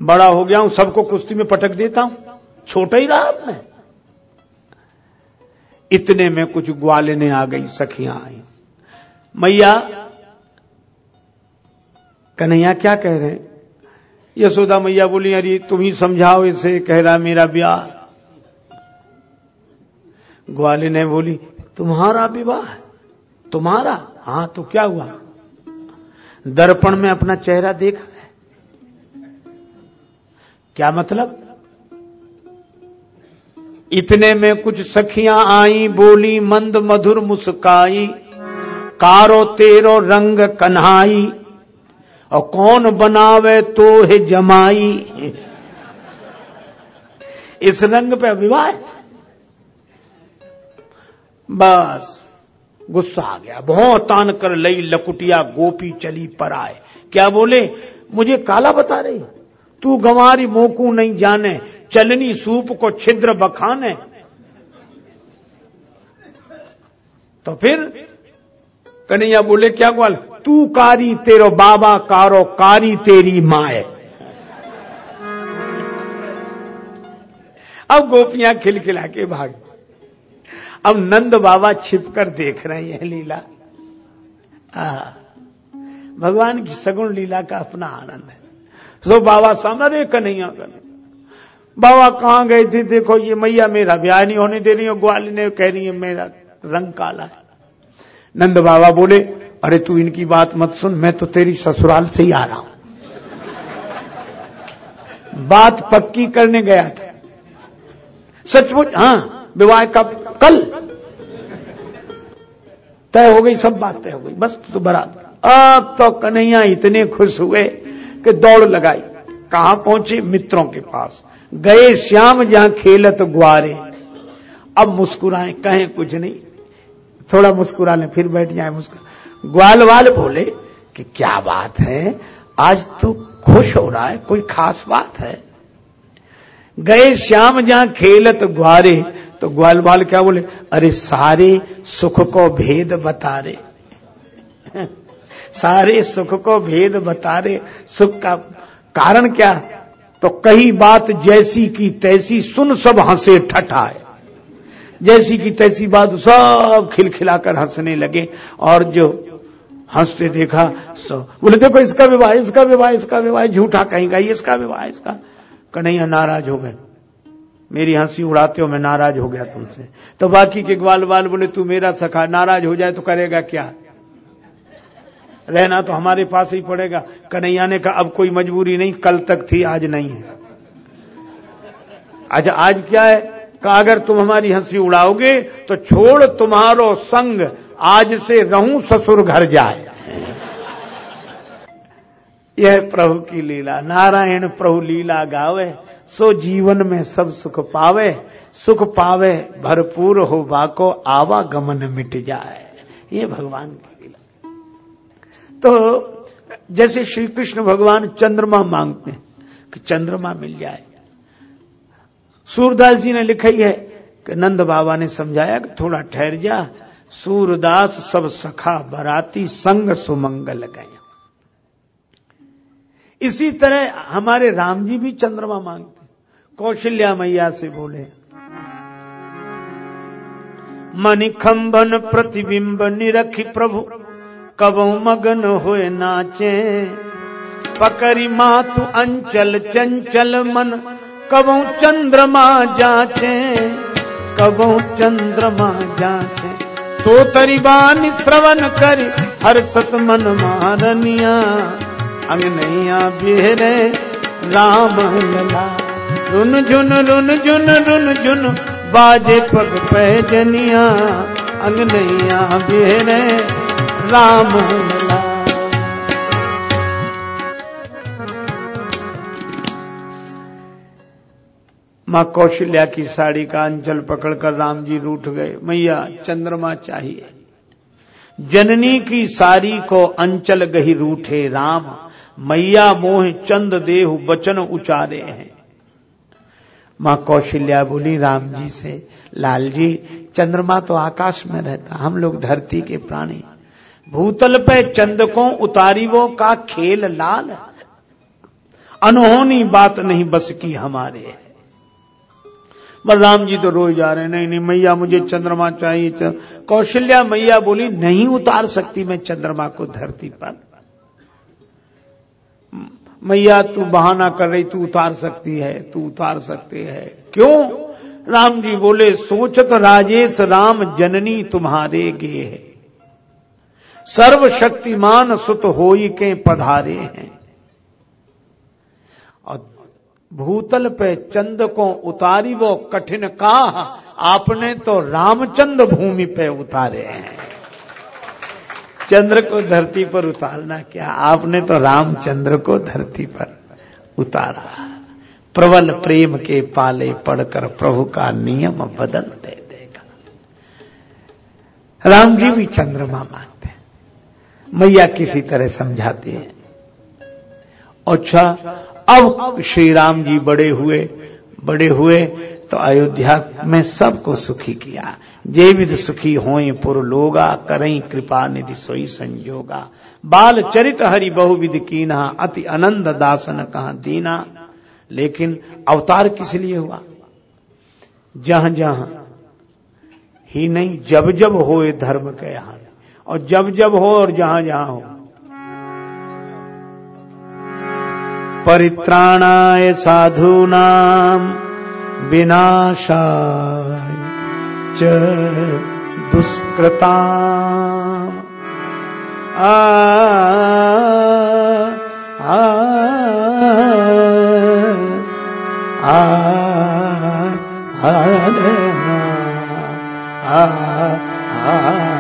बड़ा हो गया हूँ, सबको कुश्ती में पटक देता हूँ। छोटा ही रहा मैं इतने में कुछ ग्वालिने आ गई, सखियाँ आई। मैया, कन्हैया क्या कह रहे यशोदा मैया बोली, अरे, तुम ही समझाओ इसे, कह रहा मेरा ब्याह। ग्वाले ने बोली, तुम्हारा विवाह तुम्हारा? हाँ तो क्या हुआ? दर्पण में अपना चेहरा देखा है। क्या मतलब? इतने में कुछ सखियाँ आई, बोली, मंद मधुर मुस्काई। कारो तेरो रंग कन्हाई, और कौन बनावे तो है जमाई। इस रंग पे विवाह बस, गुस्सा आ गया। बहुत तान कर लई, लकुटिया गोपी चली पर आए क्या बोले? मुझे काला बता रही तू गंवारी मोकू नहीं जाने चलनी सूप को छिद्र बखाने। तो फिर कन्हैया बोले क्या ग्वाल? तू कारी तेरो बाबा कारो कारी तेरी माए। अब गोपियाँ खिलखिला के भाग। अब नंद बाबा छिपकर देख रहे हैं लीला। आ, भगवान की सगुण लीला का अपना आनंद है। सो बाबा सामने कन्हैया कर बाबा कहाँ गए थे? देखो ये मैया मेरा ब्याह नहीं होने दे रही हो, ग्वाली ने कह रही है, मेरा रंग काला है। नंद बाबा बोले, अरे तू इनकी बात मत सुन, मैं तो तेरी ससुराल से ही आ रहा हूँ। बात पक्की करने गया था। सचमुच हाँ विवाह का कल। तय हो गई, सब बात तय हो गई, बस तो बरात अब तो कन्हैया इतने खुश हुए। कि दौड़ लगाई। कहाँ पहुँचे? मित्रों के पास। गए श्याम जहाँ खेलत ग्वारे अब मुस्कुराए, कहें कुछ नहीं। थोड़ा मुस्कुरा ले फिर बैठ जाए मुस्कुरा। ग्वाल वाल बोले कि क्या बात है? आज तो खुश हो रहा है, कोई खास बात है। गए श्याम जहाँ खेलत ग्वारे तो ग्वाल बाल क्या बोले? अरे सारे सुख को भेद बता रहे। सारे सुख को भेद बता रहे सुख का कारण क्या? तो कही बात जैसी की तैसी सुन सब हंसे ठठाए। जैसी की तैसी बात सब खिलखिलाकर हंसने लगे और जो हँसते देखा, सो बोले, देखो, इसका विवाह इसका विवाह इसका विवाह, झूठा कहेगा इसका विवाह, इसका। कन्हैया नाराज़ हो गए। मेरी हँसी उड़ाते हो, मैं नाराज़ हो गया तुमसे। तो बाकी के ग्वाल वाल बोले, तू मेरा सखा, नाराज़ हो जाए तो करेगा क्या? रहना तो हमारे पास ही पड़ेगा। कन्हैया ने कहा, अब कोई मजबूरी नहीं, कल तक थी, आज नहीं है। अच्छा आज क्या है? कहा, अगर तुम हमारी हँसी उड़ाओगे तो छोड़ तुम्हारो संग, आज से रहूँ, ससुर घर जाए। यह प्रभु की लीला। नारायण प्रभु लीला गावे, सो जीवन में सब सुख पावे। सुख पावे, भरपूर हो बाको आवागमन मिट जाए। ये भगवान की तो जैसे श्री कृष्ण भगवान चंद्रमा मांगते हैं कि चंद्रमा मिल जाए। सूरदास जी ने लिखा है कि नंद बाबा ने समझाया कि थोड़ा ठहर जा, सूरदास सब सखा बराती संग सुमंगल गया इसी तरह हमारे राम जी भी चंद्रमा मांगते। कौशल्या मैया से बोले मणिखंभन प्रतिबिंब निरखी प्रभु कबो मगन होए नाचे। पकरी मातु अंचल चंचल मन, कबो चंद्रमा जाचे। कबो चंद्रमा जाचे। तो तरीबान श्रवण करी, हर सत मन मारनिया। अंगनैया बिहरे, राम लला। रुन झुन रुन झुन रुन झुन, बाजे पग पैजनिया। अंगनैया बिहरे राम। माँ कौशल्या की साड़ी का अंचल पकड़कर राम जी रूठ गए। मैया, चंद्रमा चाहिए। जननी की साड़ी को अंचल गही रूठे राम। मैया मोह चंद देह बचन उचारे हैं। माँ कौशल्या बोली, राम जी से, लाल जी, चंद्रमा तो आकाश में रहता, हम लोग धरती के प्राणी। भूतल पे चंद को उतारी वो का खेल लाल अनहोनी बात नहीं बस की हमारे। बलराम जी तो रोज जा रहे नहीं नहीं, मैया, मुझे चंद्रमा चाहिए कौशल्या मैया बोली, नहीं उतार सकती मैं चंद्रमा को धरती पर। मैया, तू बहाना कर रही, तू उतार सकती है, तू उतार सकती है। क्यों? राम जी बोले, सोचत राजेश राम जननी तुम्हारे गे है। सर्वशक्तिमान सुत होई के पधारे हैं। और भूतल पे चंद को उतारी वो कठिन का आपने तो रामचंद्र भूमि पे उतारे हैं। चंद्र को धरती पर उतारना क्या? आपने तो रामचंद्र को धरती पर उतारा। प्रबल प्रेम के पाले पढ़कर प्रभु का नियम बदल दे देगा राम जी भी चंद्रमा मानते हैं मैया किसी तरह समझाती है। अच्छा अब श्री राम जी बड़े हुए बड़े हुए तो अयोध्या में सबको सुखी किया। जे विध सुखी हो पुर लोगा, करई कृपा निधि सोई संयोगा बाल चरित हरि बहुविध कीना अति आनंद दासन कहा दीना। लेकिन अवतार किस लिए हुआ? जहाँ जहाँ ही नहीं जब जब हो धर्म के यहाँ। और जब जब हो और जहाँ जहाँ हो परित्राणाय साधूनाम विनाशाय च दुष्कृता आ, आ, आ, आ, आ, आ,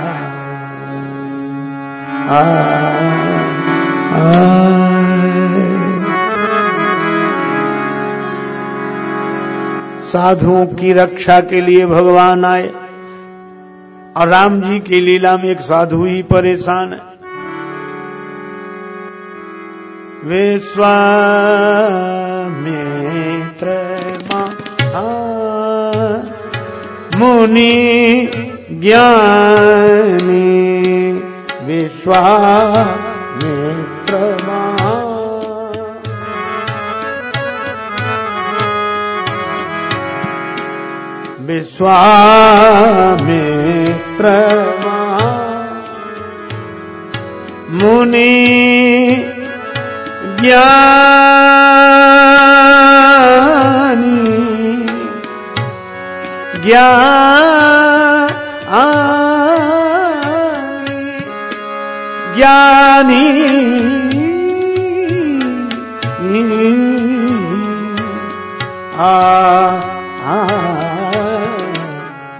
साधुओं की रक्षा के लिए भगवान आए और राम जी की लीला में एक साधु ही परेशान है। विश्वामित्र मुनि ज्ञानी विश्वामित्र विश्वामित्र मुनि ज्ञानी ज्ञानी ज्ञानी। आ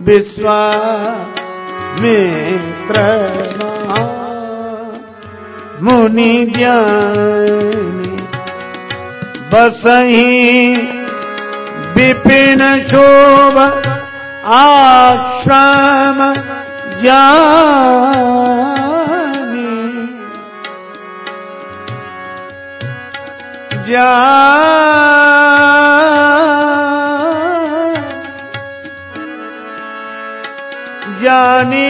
विश्वामित्र मुनि ज्ञानी। बसही विपिन शोभ आश्रम जानी जा जानी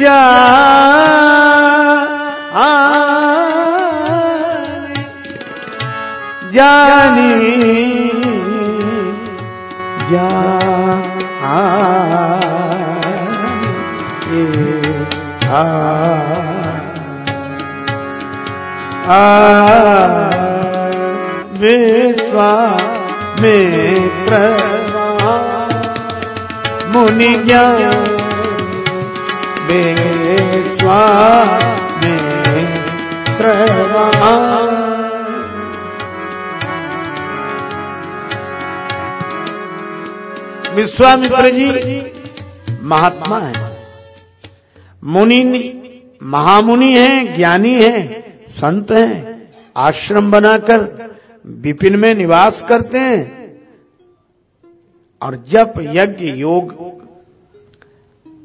जा जानी जा विश्वा मित्र मुनि ज्ञान विश्वा मित्र विश्वामित्र जी, महात्मा है। मुनि, महामुनि है, ज्ञानी हैं। संत हैं, आश्रम बनाकर विपिन में निवास करते हैं। और जप यज्ञ योग,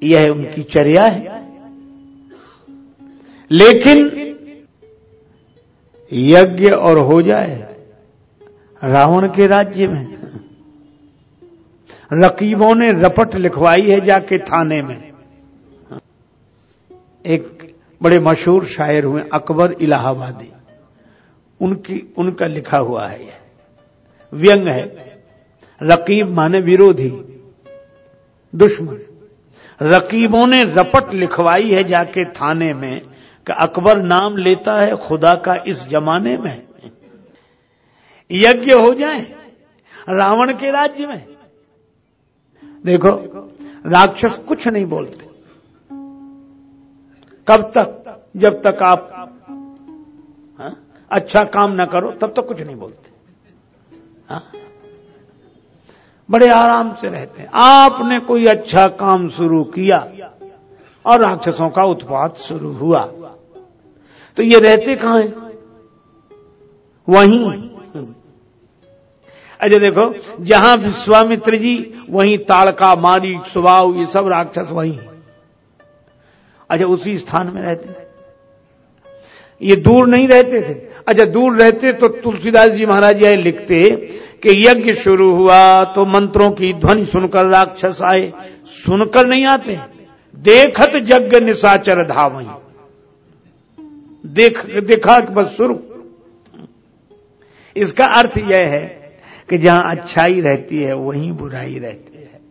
यह उनकी चर्या है। लेकिन यज्ञ और हो जाए, रावण के राज्य में, रकीबों ने रपट लिखवाई है जाके थाने में। एक बड़े मशहूर शायर हुए, अकबर इलाहाबादी। उनकी, उनका लिखा हुआ है यह व्यंग है। रकीब माने विरोधी। दुश्मन। रकीबों ने रपट लिखवाई है जाके थाने में कि अकबर नाम लेता है खुदा का इस जमाने में। यज्ञ हो जाए, रावण के राज्य में। देखो, राक्षस कुछ नहीं बोलते। कब तक? जब तक आप, हा? अच्छा काम ना करो, तब तक कुछ नहीं बोलते। हा? बड़े आराम से रहते हैं। आपने कोई अच्छा काम शुरू किया और राक्षसों का उत्पात शुरू हुआ तो ये रहते कहाँ हैं? वहीं। अच्छा देखो, जहाँ विश्वामित्र जी, वहीं ताड़का मारी स्वभाव ये सब राक्षस वहीं अच्छा उसी स्थान में रहते ये दूर नहीं रहते थे। अच्छा दूर रहते तो तुलसीदास जी महाराज यह लिखते कि यज्ञ शुरू हुआ तो मंत्रों की ध्वनि सुनकर राक्षस आए। सुनकर नहीं आते। देखत यज्ञ निशाचर धावई। देख, देखा बस शुरू। इसका अर्थ यह है कि जहाँ अच्छाई रहती है, वहीं बुराई रहती है।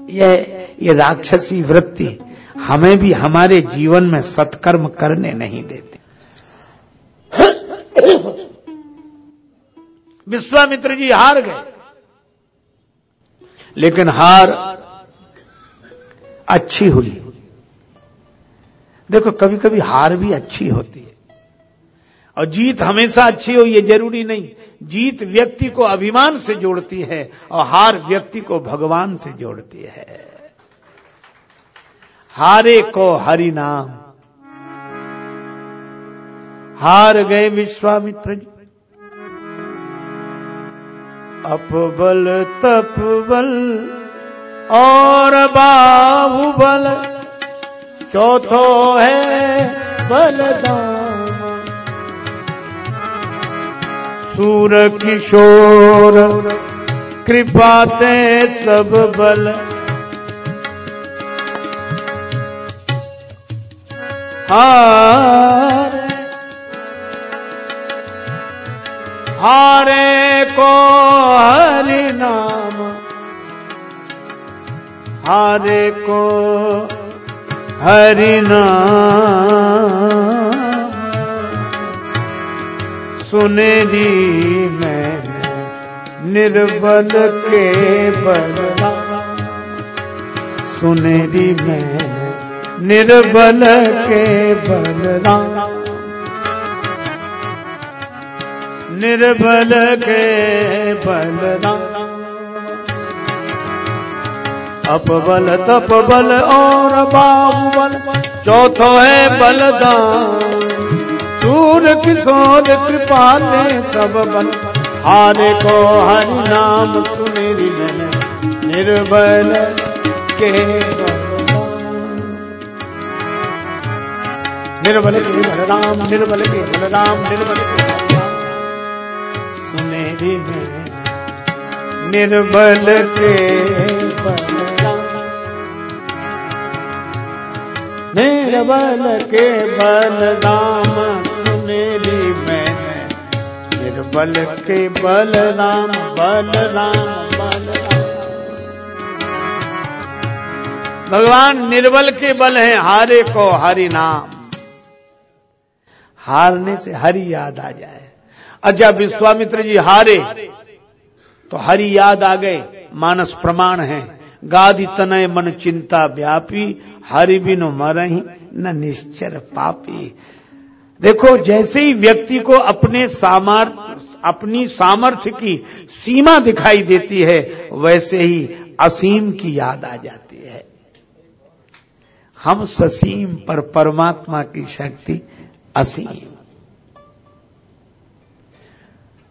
यह ये राक्षसी वृत्ति हमें भी हमारे जीवन में सत्कर्म करने नहीं देते। विश्वामित्र जी हार गए। लेकिन हार अच्छी हुई। देखो कभी कभी हार भी अच्छी होती है। और जीत हमेशा अच्छी हो, ये ज़रूरी नहीं। जीत व्यक्ति को अभिमान से जोड़ती है और हार व्यक्ति को भगवान से जोड़ती है। हारे को हरि नाम हार गए विश्वामित्र जी। अपबल तपबल और बाहुबल, चौथो है बलदाम सूर किशोर कृपाते सब बल। हार हारे को हरि नाम हारे को हरि नाम सुनेरी मैं निर्बल के बलरा सुनेरी मैं निर्बल के बलरा निर्बल के बलरा अपबल, तपबल और बाबुबल चौथो है बलदान। सूर किशोर कृपा सब बल, हारे को हरि नाम मैंने। निर्बल के निर्बल के बलराम निर्बल के बलराम निर्बल के बलराम। सुनेरी में निर्बल के बलराम। निर्बल के बलराम सुनेली मैंने निर्बल के बलराम बलराम बलराम। भगवान निर्बल के बल हैं, हारे को हरि नाम। हारने से हरि याद आ जाए। अच्छा विश्वामित्र जी हारे तो हरि याद आ गए, मानस प्रमाण है। गादि तनय मन चिंता व्यापी, हरि बिन मरही न निश्चर पापी। देखो, जैसे ही व्यक्ति को अपने सामर, अपनी सामर्थ्य की सीमा दिखाई देती है, वैसे ही असीम की याद आ जाती है। हम ससीम पर परमात्मा की शक्ति असीम।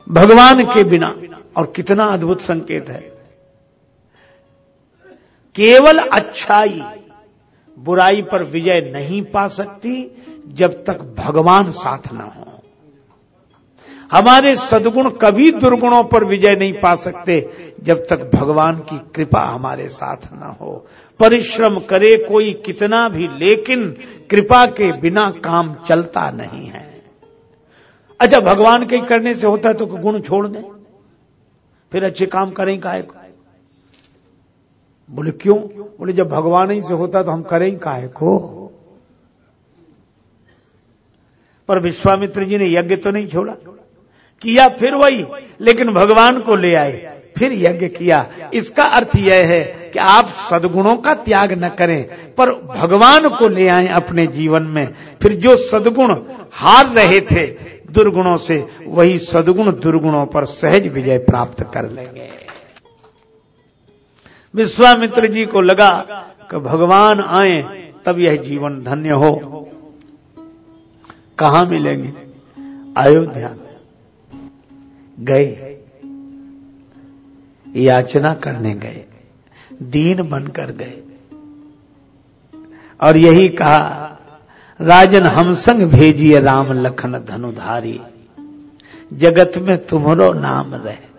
भगवान के बिना और कितना अद्भुत संकेत है। केवल अच्छाई बुराई पर विजय नहीं पा सकती जब तक भगवान साथ न हो। हमारे सदगुण कभी दुर्गुणों पर विजय नहीं पा सकते जब तक भगवान की कृपा हमारे साथ न हो। परिश्रम करे कोई कितना भी, लेकिन कृपा के बिना काम चलता नहीं है। अच्छा भगवान के करने से होता है तो गुण छोड़ दें। फिर अच्छे काम करें काहे को? बोले, क्यों? बोले, जब भगवान ही से होता तो हम करें काहे को? पर विश्वामित्र जी ने यज्ञ तो नहीं छोड़ा। किया फिर वही, लेकिन भगवान को ले आए। फिर यज्ञ किया। इसका अर्थ यह है कि आप सदगुणों का त्याग न करें, पर भगवान को ले आए अपने जीवन में। फिर जो सदगुण हार रहे थे दुर्गुणों से, वही सदगुण दुर्गुणों पर सहज विजय प्राप्त कर लेंगे। विश्वामित्र जी को लगा कि भगवान आए, तब यह जीवन धन्य हो। कहा मिलेंगे? अयोध्या गए। याचना करने गए, दीन बनकर गए। और यही कहा, राजन हम संग भेजिए राम लखन धनुधारी, जगत में तुम्हारो नाम रहे।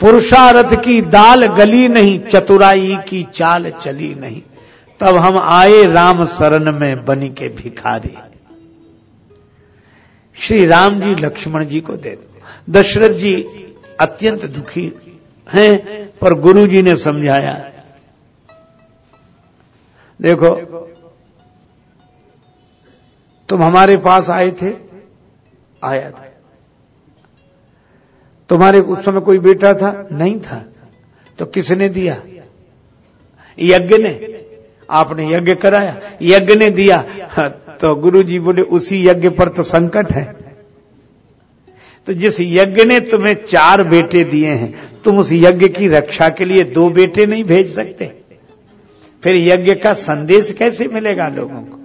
पुरुषारथ की दाल गली नहीं, चतुराई की चाल चली नहीं, तब हम आए राम शरण में बनी के भिखारी। श्री राम जी लक्ष्मण जी को दे दो। दशरथ जी अत्यंत दुखी हैं, पर गुरु जी ने समझाया। देखो, तुम हमारे पास आए थे, आया था। तुम्हारे उस समय कोई बेटा था? नहीं था। तो किसने दिया? यज्ञ ने। आपने यज्ञ कराया, यज्ञ ने दिया। तो गुरु जी बोले, उसी यज्ञ पर तो संकट है। तो जिस यज्ञ ने तुम्हें चार बेटे दिए हैं, तुम उस यज्ञ की रक्षा के लिए दो बेटे नहीं भेज सकते। फिर यज्ञ का संदेश कैसे मिलेगा लोगों को?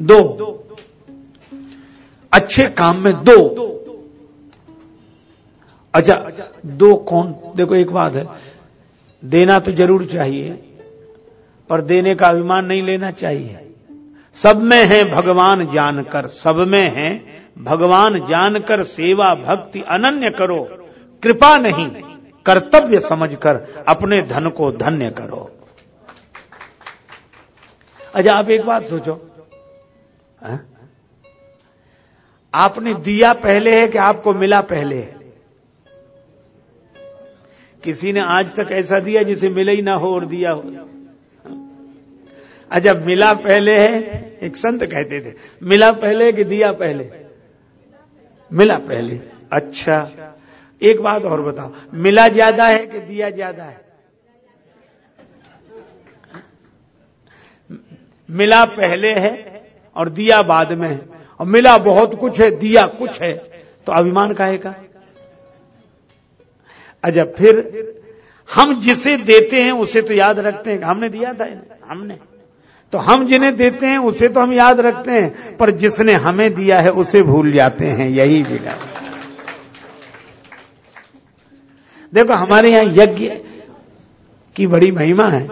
दो। अच्छे काम में दो। अच्छा दो कौन? देखो, एक बात है। देना तो ज़रूर चाहिए, पर देने का अभिमान नहीं लेना चाहिए। सब में है भगवान जानकर, सब में है भगवान जानकर सेवा भक्ति अनन्य करो। कृपा नहीं, कर्तव्य समझकर अपने धन को धन्य करो। अच्छा आप एक बात सोचो। है? आपने दिया पहले है कि आपको मिला पहले है? किसी ने आज तक ऐसा दिया जिसे मिले ही ना हो और दिया हो? अच्छा मिला पहले है, एक संत कहते थे, मिला पहले कि दिया पहले? मिला पहले। अच्छा। एक बात और बताओ। मिला ज़्यादा है कि दिया ज़्यादा है? मिला पहले है और दिया बाद में है। और मिला बहुत कुछ है, दिया कुछ है। तो अभिमान काहे का? अच्छा फिर हम जिसे देते हैं, उसे तो याद रखते हैं हमने दिया था हमने। तो हम जिन्हें देते हैं, उसे तो हम याद रखते हैं, पर जिसने हमें दिया है, उसे भूल जाते हैं, यही बिना देखो, हमारे यहाँ यज्ञ की बड़ी महिमा है।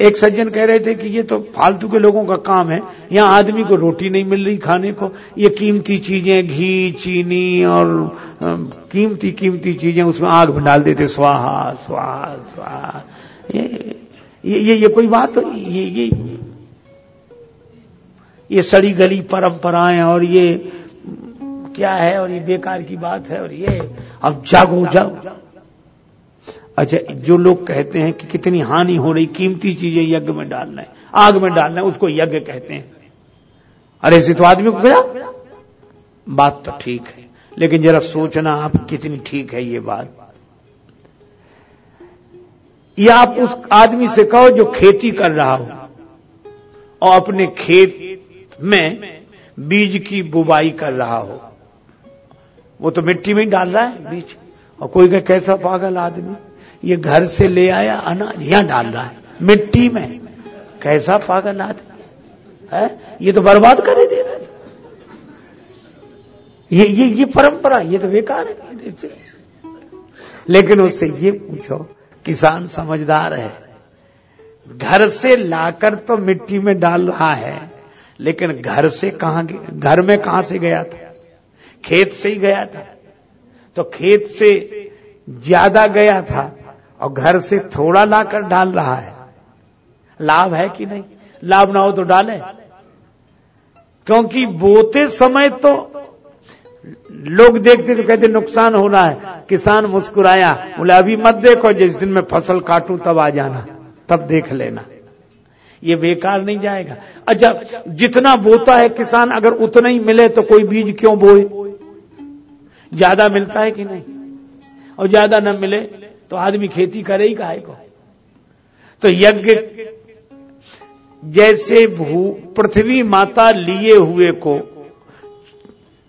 एक सज्जन कह रहे थे कि ये तो फालतू के लोगों का काम है। यहाँ आदमी को रोटी नहीं मिल रही खाने को। ये कीमती चीज़ें, घी, चीनी और कीमती कीमती चीज़ें, उसमें आग डाल देते, स्वाहा स्वाहा स्वाहा। ये ये ये, ये कोई बात ये ये ये सड़ी गली परंपराएँ और ये क्या है और ये बेकार की बात है और ये अब जागो जाओ अच्छा जो लोग कहते हैं कि कितनी हानि हो रही कीमती चीज़ें यज्ञ में डालना है आग में डालना है उसको यज्ञ कहते हैं। अरे इसे तो आदमी को गया बात तो ठीक है लेकिन जरा सोचना आप कितनी ठीक है ये बात। या आप उस आदमी से कहो जो खेती कर रहा हो और अपने खेत में बीज की बुबाई कर रहा हो। वो तो मिट्टी में ही डाल रहा है बीज। और कोई कहे, कैसा पागल आदमी? ये घर से ले आया, अनाज यहाँ डाल रहा है, मिट्टी में। कैसा पागल आदमी? है? ये तो बर्बाद करे दे रहा ये ये ये परंपरा, ये तो बेकार है। लेकिन उससे ये पूछो किसान समझदार है। घर से लाकर तो मिट्टी में डाल रहा है, लेकिन घर से कहा घर में कहाँ से गया था? खेत से ही गया था। तो खेत से ज़्यादा गया था और घर से थोड़ा लाकर डाल रहा है। लाभ है कि नहीं? लाभ ना हो तो डाले। क्योंकि बोते समय तो लोग देखते तो कहते, नुकसान हो रहा है। किसान मुस्कुराया, बोले, अभी मत देखो, जिस दिन मैं फ़सल काटूं, तब आ जाना, तब देख लेना। ये बेकार नहीं जाएगा। अच्छा जितना बोता है किसान, अगर उतना ही मिले तो कोई बीज क्यों बोए? ज़्यादा मिलता है कि नहीं? और ज़्यादा न मिले तो आदमी खेती करे ही काहे को? तो यज्ञ जैसे भू, पृथ्वी माता लिए हुए को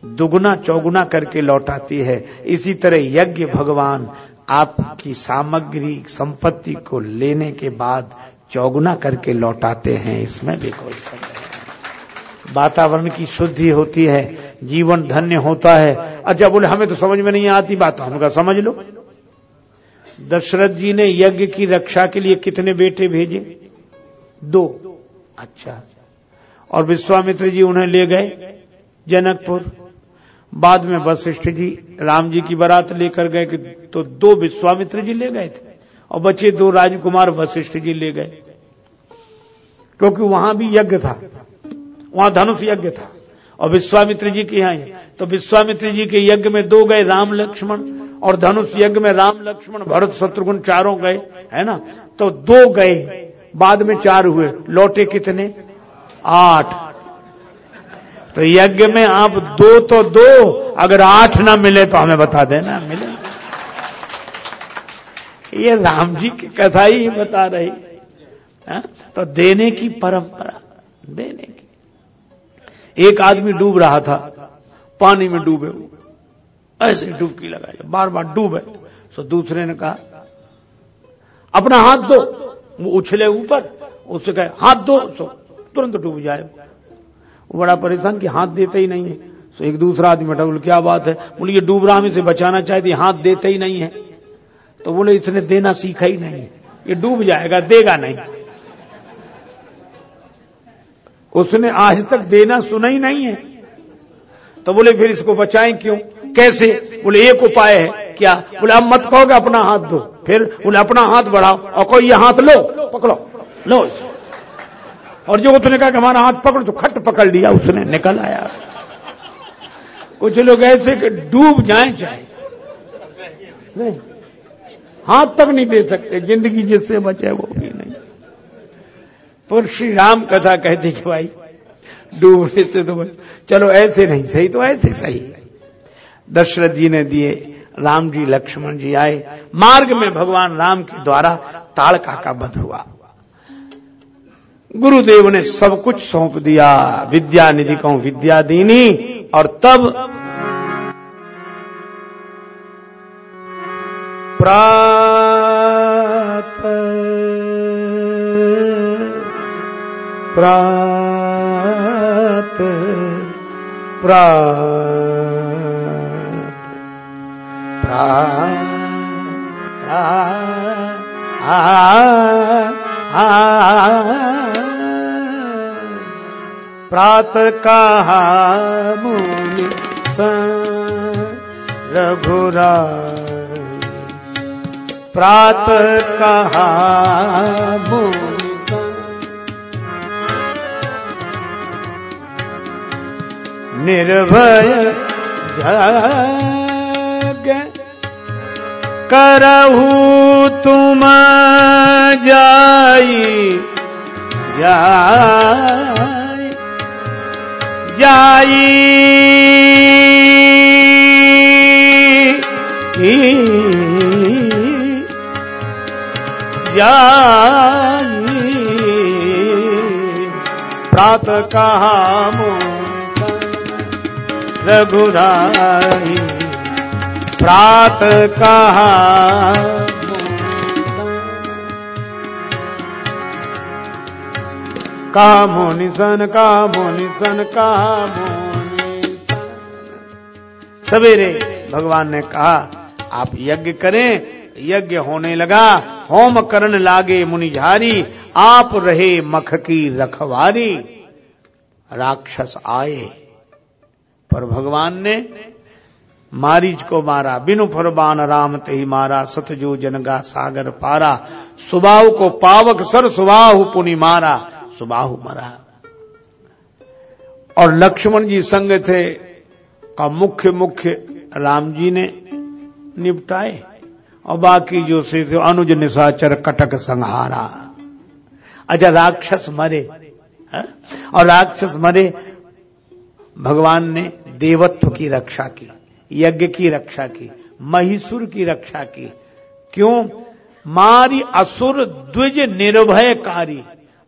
दुगुना चौगुना करके लौटाती है। इसी तरह यज्ञ भगवान आपकी सामग्री, संपत्ति को लेने के बाद चौगुना करके लौटाते हैं। इसमें भी कोई संदेह वातावरण की शुद्धि होती है, जीवन धन्य होता है। अच्छा बोले, हमें तो समझ में नहीं आती बात तो हमका समझ लो। दशरथ जी ने यज्ञ की रक्षा के लिए कितने बेटे भेजे? दो। अच्छा। और विश्वामित्र जी उन्हें ले गए जनकपुर। बाद में वशिष्ठ जी राम जी की बारात लेकर गए कि तो दो विश्वामित्र जी ले गए थे और बचे दो राजकुमार वशिष्ठ जी ले गए। क्योंकि वहाँ भी यज्ञ था, वहाँ धनुष यज्ञ था और विश्वामित्र जी के यहाँ तो विश्वामित्र जी के यज्ञ में दो गए राम लक्ष्मण और धनुष यज्ञ में राम लक्ष्मण, भरत शत्रुघ्न चारों गए, है ना? तो दो गए, बाद में चार हुए, लौटे कितने? आठ। तो यज्ञ में आप दो तो दो, अगर आठ ना मिले तो हमें बता देना, मिले। ये राम जी की कथा ही बता रही। है? तो देने की परंपरा, देने की। एक आदमी डूब रहा था, पानी में डूबे ऐसे डूबकी लगाई बार बार डूबे। तो दूसरे ने कहा, अपना हाथ दो। वो उछले ऊपर, उससे कहे, हाथ दो। तो तुरंत डूब जाए बड़ा परेशान कि हाथ देते ही नहीं है। तो एक दूसरा आदमी बैठा बोले क्या बात है? बोले, ये डूब रहा हम इसे बचाना चाहते हाथ देते ही नहीं है। तो बोले, इसने देना सीखा ही नहीं है। ये डूब जाएगा, देगा नहीं। उसने आज तक देना सुना ही नहीं है। तो बोले, फिर इसको बचाएँ क्यों? कैसे? बोले, एक उपाय है। क्या? बोले, अब मत कहोगे, अपना हाथ दो फिर बोले, अपना हाथ बढ़ाओ और कोई ये हाथ लो, पकड़ो। लो और जो उसने कहा कि हमारा हाथ पकड़ो तो खट पकड़ लिया उसने, निकल आया। कुछ लोग ऐसे कि डूब जाए चाहे। हाथ तक नहीं दे सकते, ज़िंदगी जिससे बचे वो भी नहीं। पर श्री राम कथा कहते कि भाई, डूबने से तो चलो ऐसे नहीं, सही तो ऐसे सही। दशरथ जी ने दिए, राम जी, लक्ष्मण जी आए। मार्ग में भगवान राम के द्वारा ताड़का का बध हुआ। गुरुदेव ने सब कुछ सौंप दिया। विद्या निधि को विद्या दीनी? और तब प्रात प्रात प्रात प्रात कहा मुनि रघुरा प्रात कहा निर्भय जग करहू तुम जाई जाई जाई। जाई। प्रात कहा रघुराई। प्रात कहा कामो निशन कामो निशन कामो सवेरे भगवान ने कहा, आप यज्ञ करें, यज्ञ होने लगा, होम करण लागे मुनिझारी आप रहे मख की रखवारी। राक्षस आए, पर भगवान ने मारीच को मारा, बिनु फरबान राम ते ही मारा, सतजो जनगा सागर पारा, सुबाहु को पावक सर सुबाहु पुनि मारा। सुबाहु मरा। और लक्ष्मण जी संग थे का मुख्य मुख्य राम जी ने निपटाए। और बाकी जो से थे, अनुज निशाचर कटक संहारा। अच्छा राक्षस मरे, है? और राक्षस मरे, भगवान ने देवत्व की रक्षा की, यज्ञ की रक्षा की, महिषुर की रक्षा की। क्यों? मारी असुर द्विज निर्भयकारी।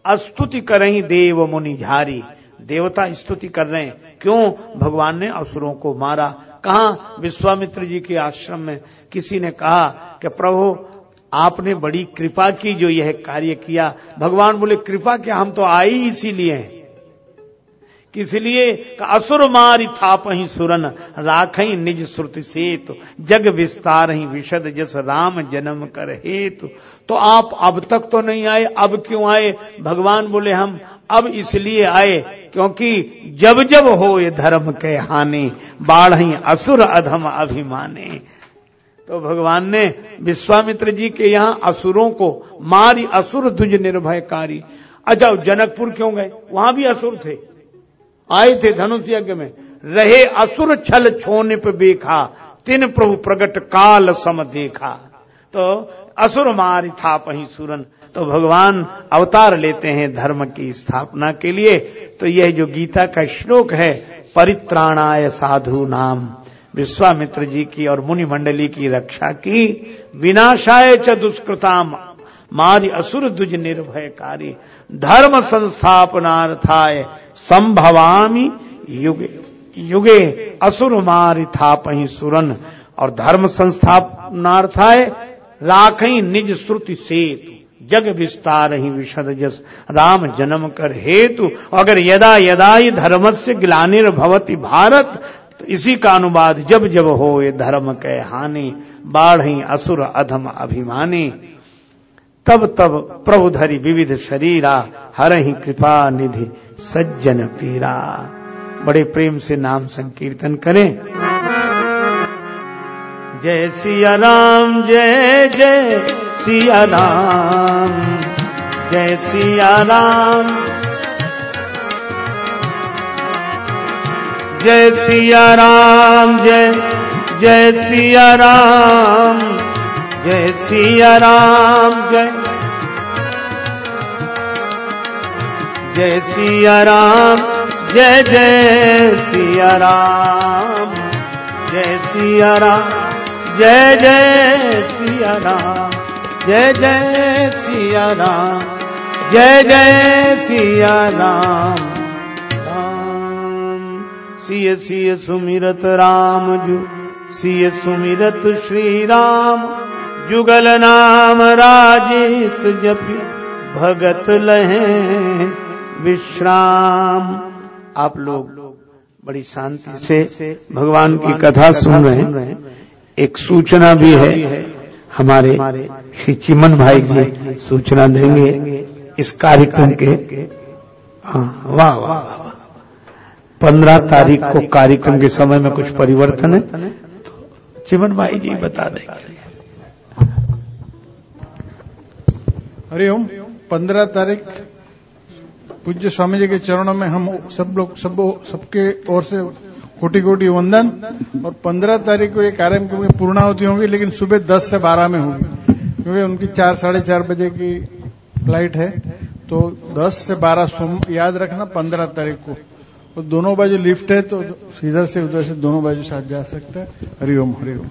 अस्तुति करही देव मुनि झारी। देवता स्तुति कर रहे हैं। क्यों? भगवान ने असुरों को मारा। कहा? विश्वामित्र जी के आश्रम में किसी ने कहा कि प्रभु, आपने बड़ी कृपा की जो यह कार्य किया। भगवान बोले, कृपा क्या? हम तो आए इसीलिए हैं। इसलिए असुर मारी था पही सुरन राख निज श्रुति सेतु, जग विस्तार ही विशद जस राम जन्म कर हेतु। तो आप अब तक तो नहीं आए, अब क्यों आए? भगवान बोले, हम अब इसलिए आए क्योंकि जब जब हो ये धर्म के हानि बाढ़ असुर अधम अभिमाने। तो भगवान ने विश्वामित्र जी के यहाँ असुरों को मारी असुर दुज निर्भयकारी। अच्छा जनकपुर क्यों गए? वहाँ भी असुर थे। आए थे धनुष यज्ञ में। रहे असुर छल छोने पे बेखा, तिन प्रभु प्रगट काल सम देखा। तो असुर मारी था पही सुरन। तो भगवान अवतार लेते हैं धर्म की स्थापना के लिए। तो यह जो गीता का श्लोक है, परित्राणाय साधु नाम। विश्वामित्र जी की और मुनि मंडली की रक्षा की, विनाशाय च दुष्कृताम। मारी असुर दुज निर्भयकारी धर्म संस्थापनार्थाय संभवामी युगे युगे असुर मारी था पही सुरन। और धर्म संस्थापनार्थाय राखई निज श्रुति सेतु। जग विस्तार ही विशद जस। राम जन्म कर हेतु। अगर यदा यदा ही धर्म से ग्लानिर्भवती भारत तो इसी का अनुवाद जब जब हो ये धर्म के हानि। बाढ़ असुर अधम अभिमानी। तब तब प्रभु धरी विविध शरीरा, हर ही कृपा निधि, सज्जन पीरा। बड़े प्रेम से नाम संकीर्तन करें। जय सिया राम, जय जय सिया राम, जय सिया राम। जय सिया राम, जय जय सिया राम। जय सिया राम, जय। जय सिया राम, जय जय सिया राम। जय सिया राम, जय जय सिया राम। जय जय सिया राम, जय जय सिया राम। राम। सिय सिय सुमिरत राम जु। सिय सुमिरत श्री राम। जुगल नाम राजेश जपि भगत लहे विश्राम। आप लोग बड़ी शांति से भगवान की कथा सुन रहे हैं। एक सूचना भी है। हमारे श्री चिमन भाई जी सूचना देंगे इस कार्यक्रम के। हाँ वाह वाह वाह। पंद्रह तारीख को कार्यक्रम के समय में कुछ परिवर्तन है। तो चिमन भाई जी बता देंगे। हरिओम पंद्रह तारीख पूज्य स्वामी जी के चरणों में हम सब लोग, सब सबके ओर से कोटि कोटि वंदन। और पंद्रह तारीख को ये कार्यक्रम की पूर्णावती होगी, लेकिन सुबह दस से बारह में होगी। क्योंकि उनकी चार, साढ़े चार बजे की फ़्लाइट है। तो दस से बारह सोम, याद रखना पंद्रह तारीख को। तो दोनों बाजू लिफ्ट है तो इधर से उधर से दोनों बाजू साथ जा सकते हैं। हरिओम हरिओम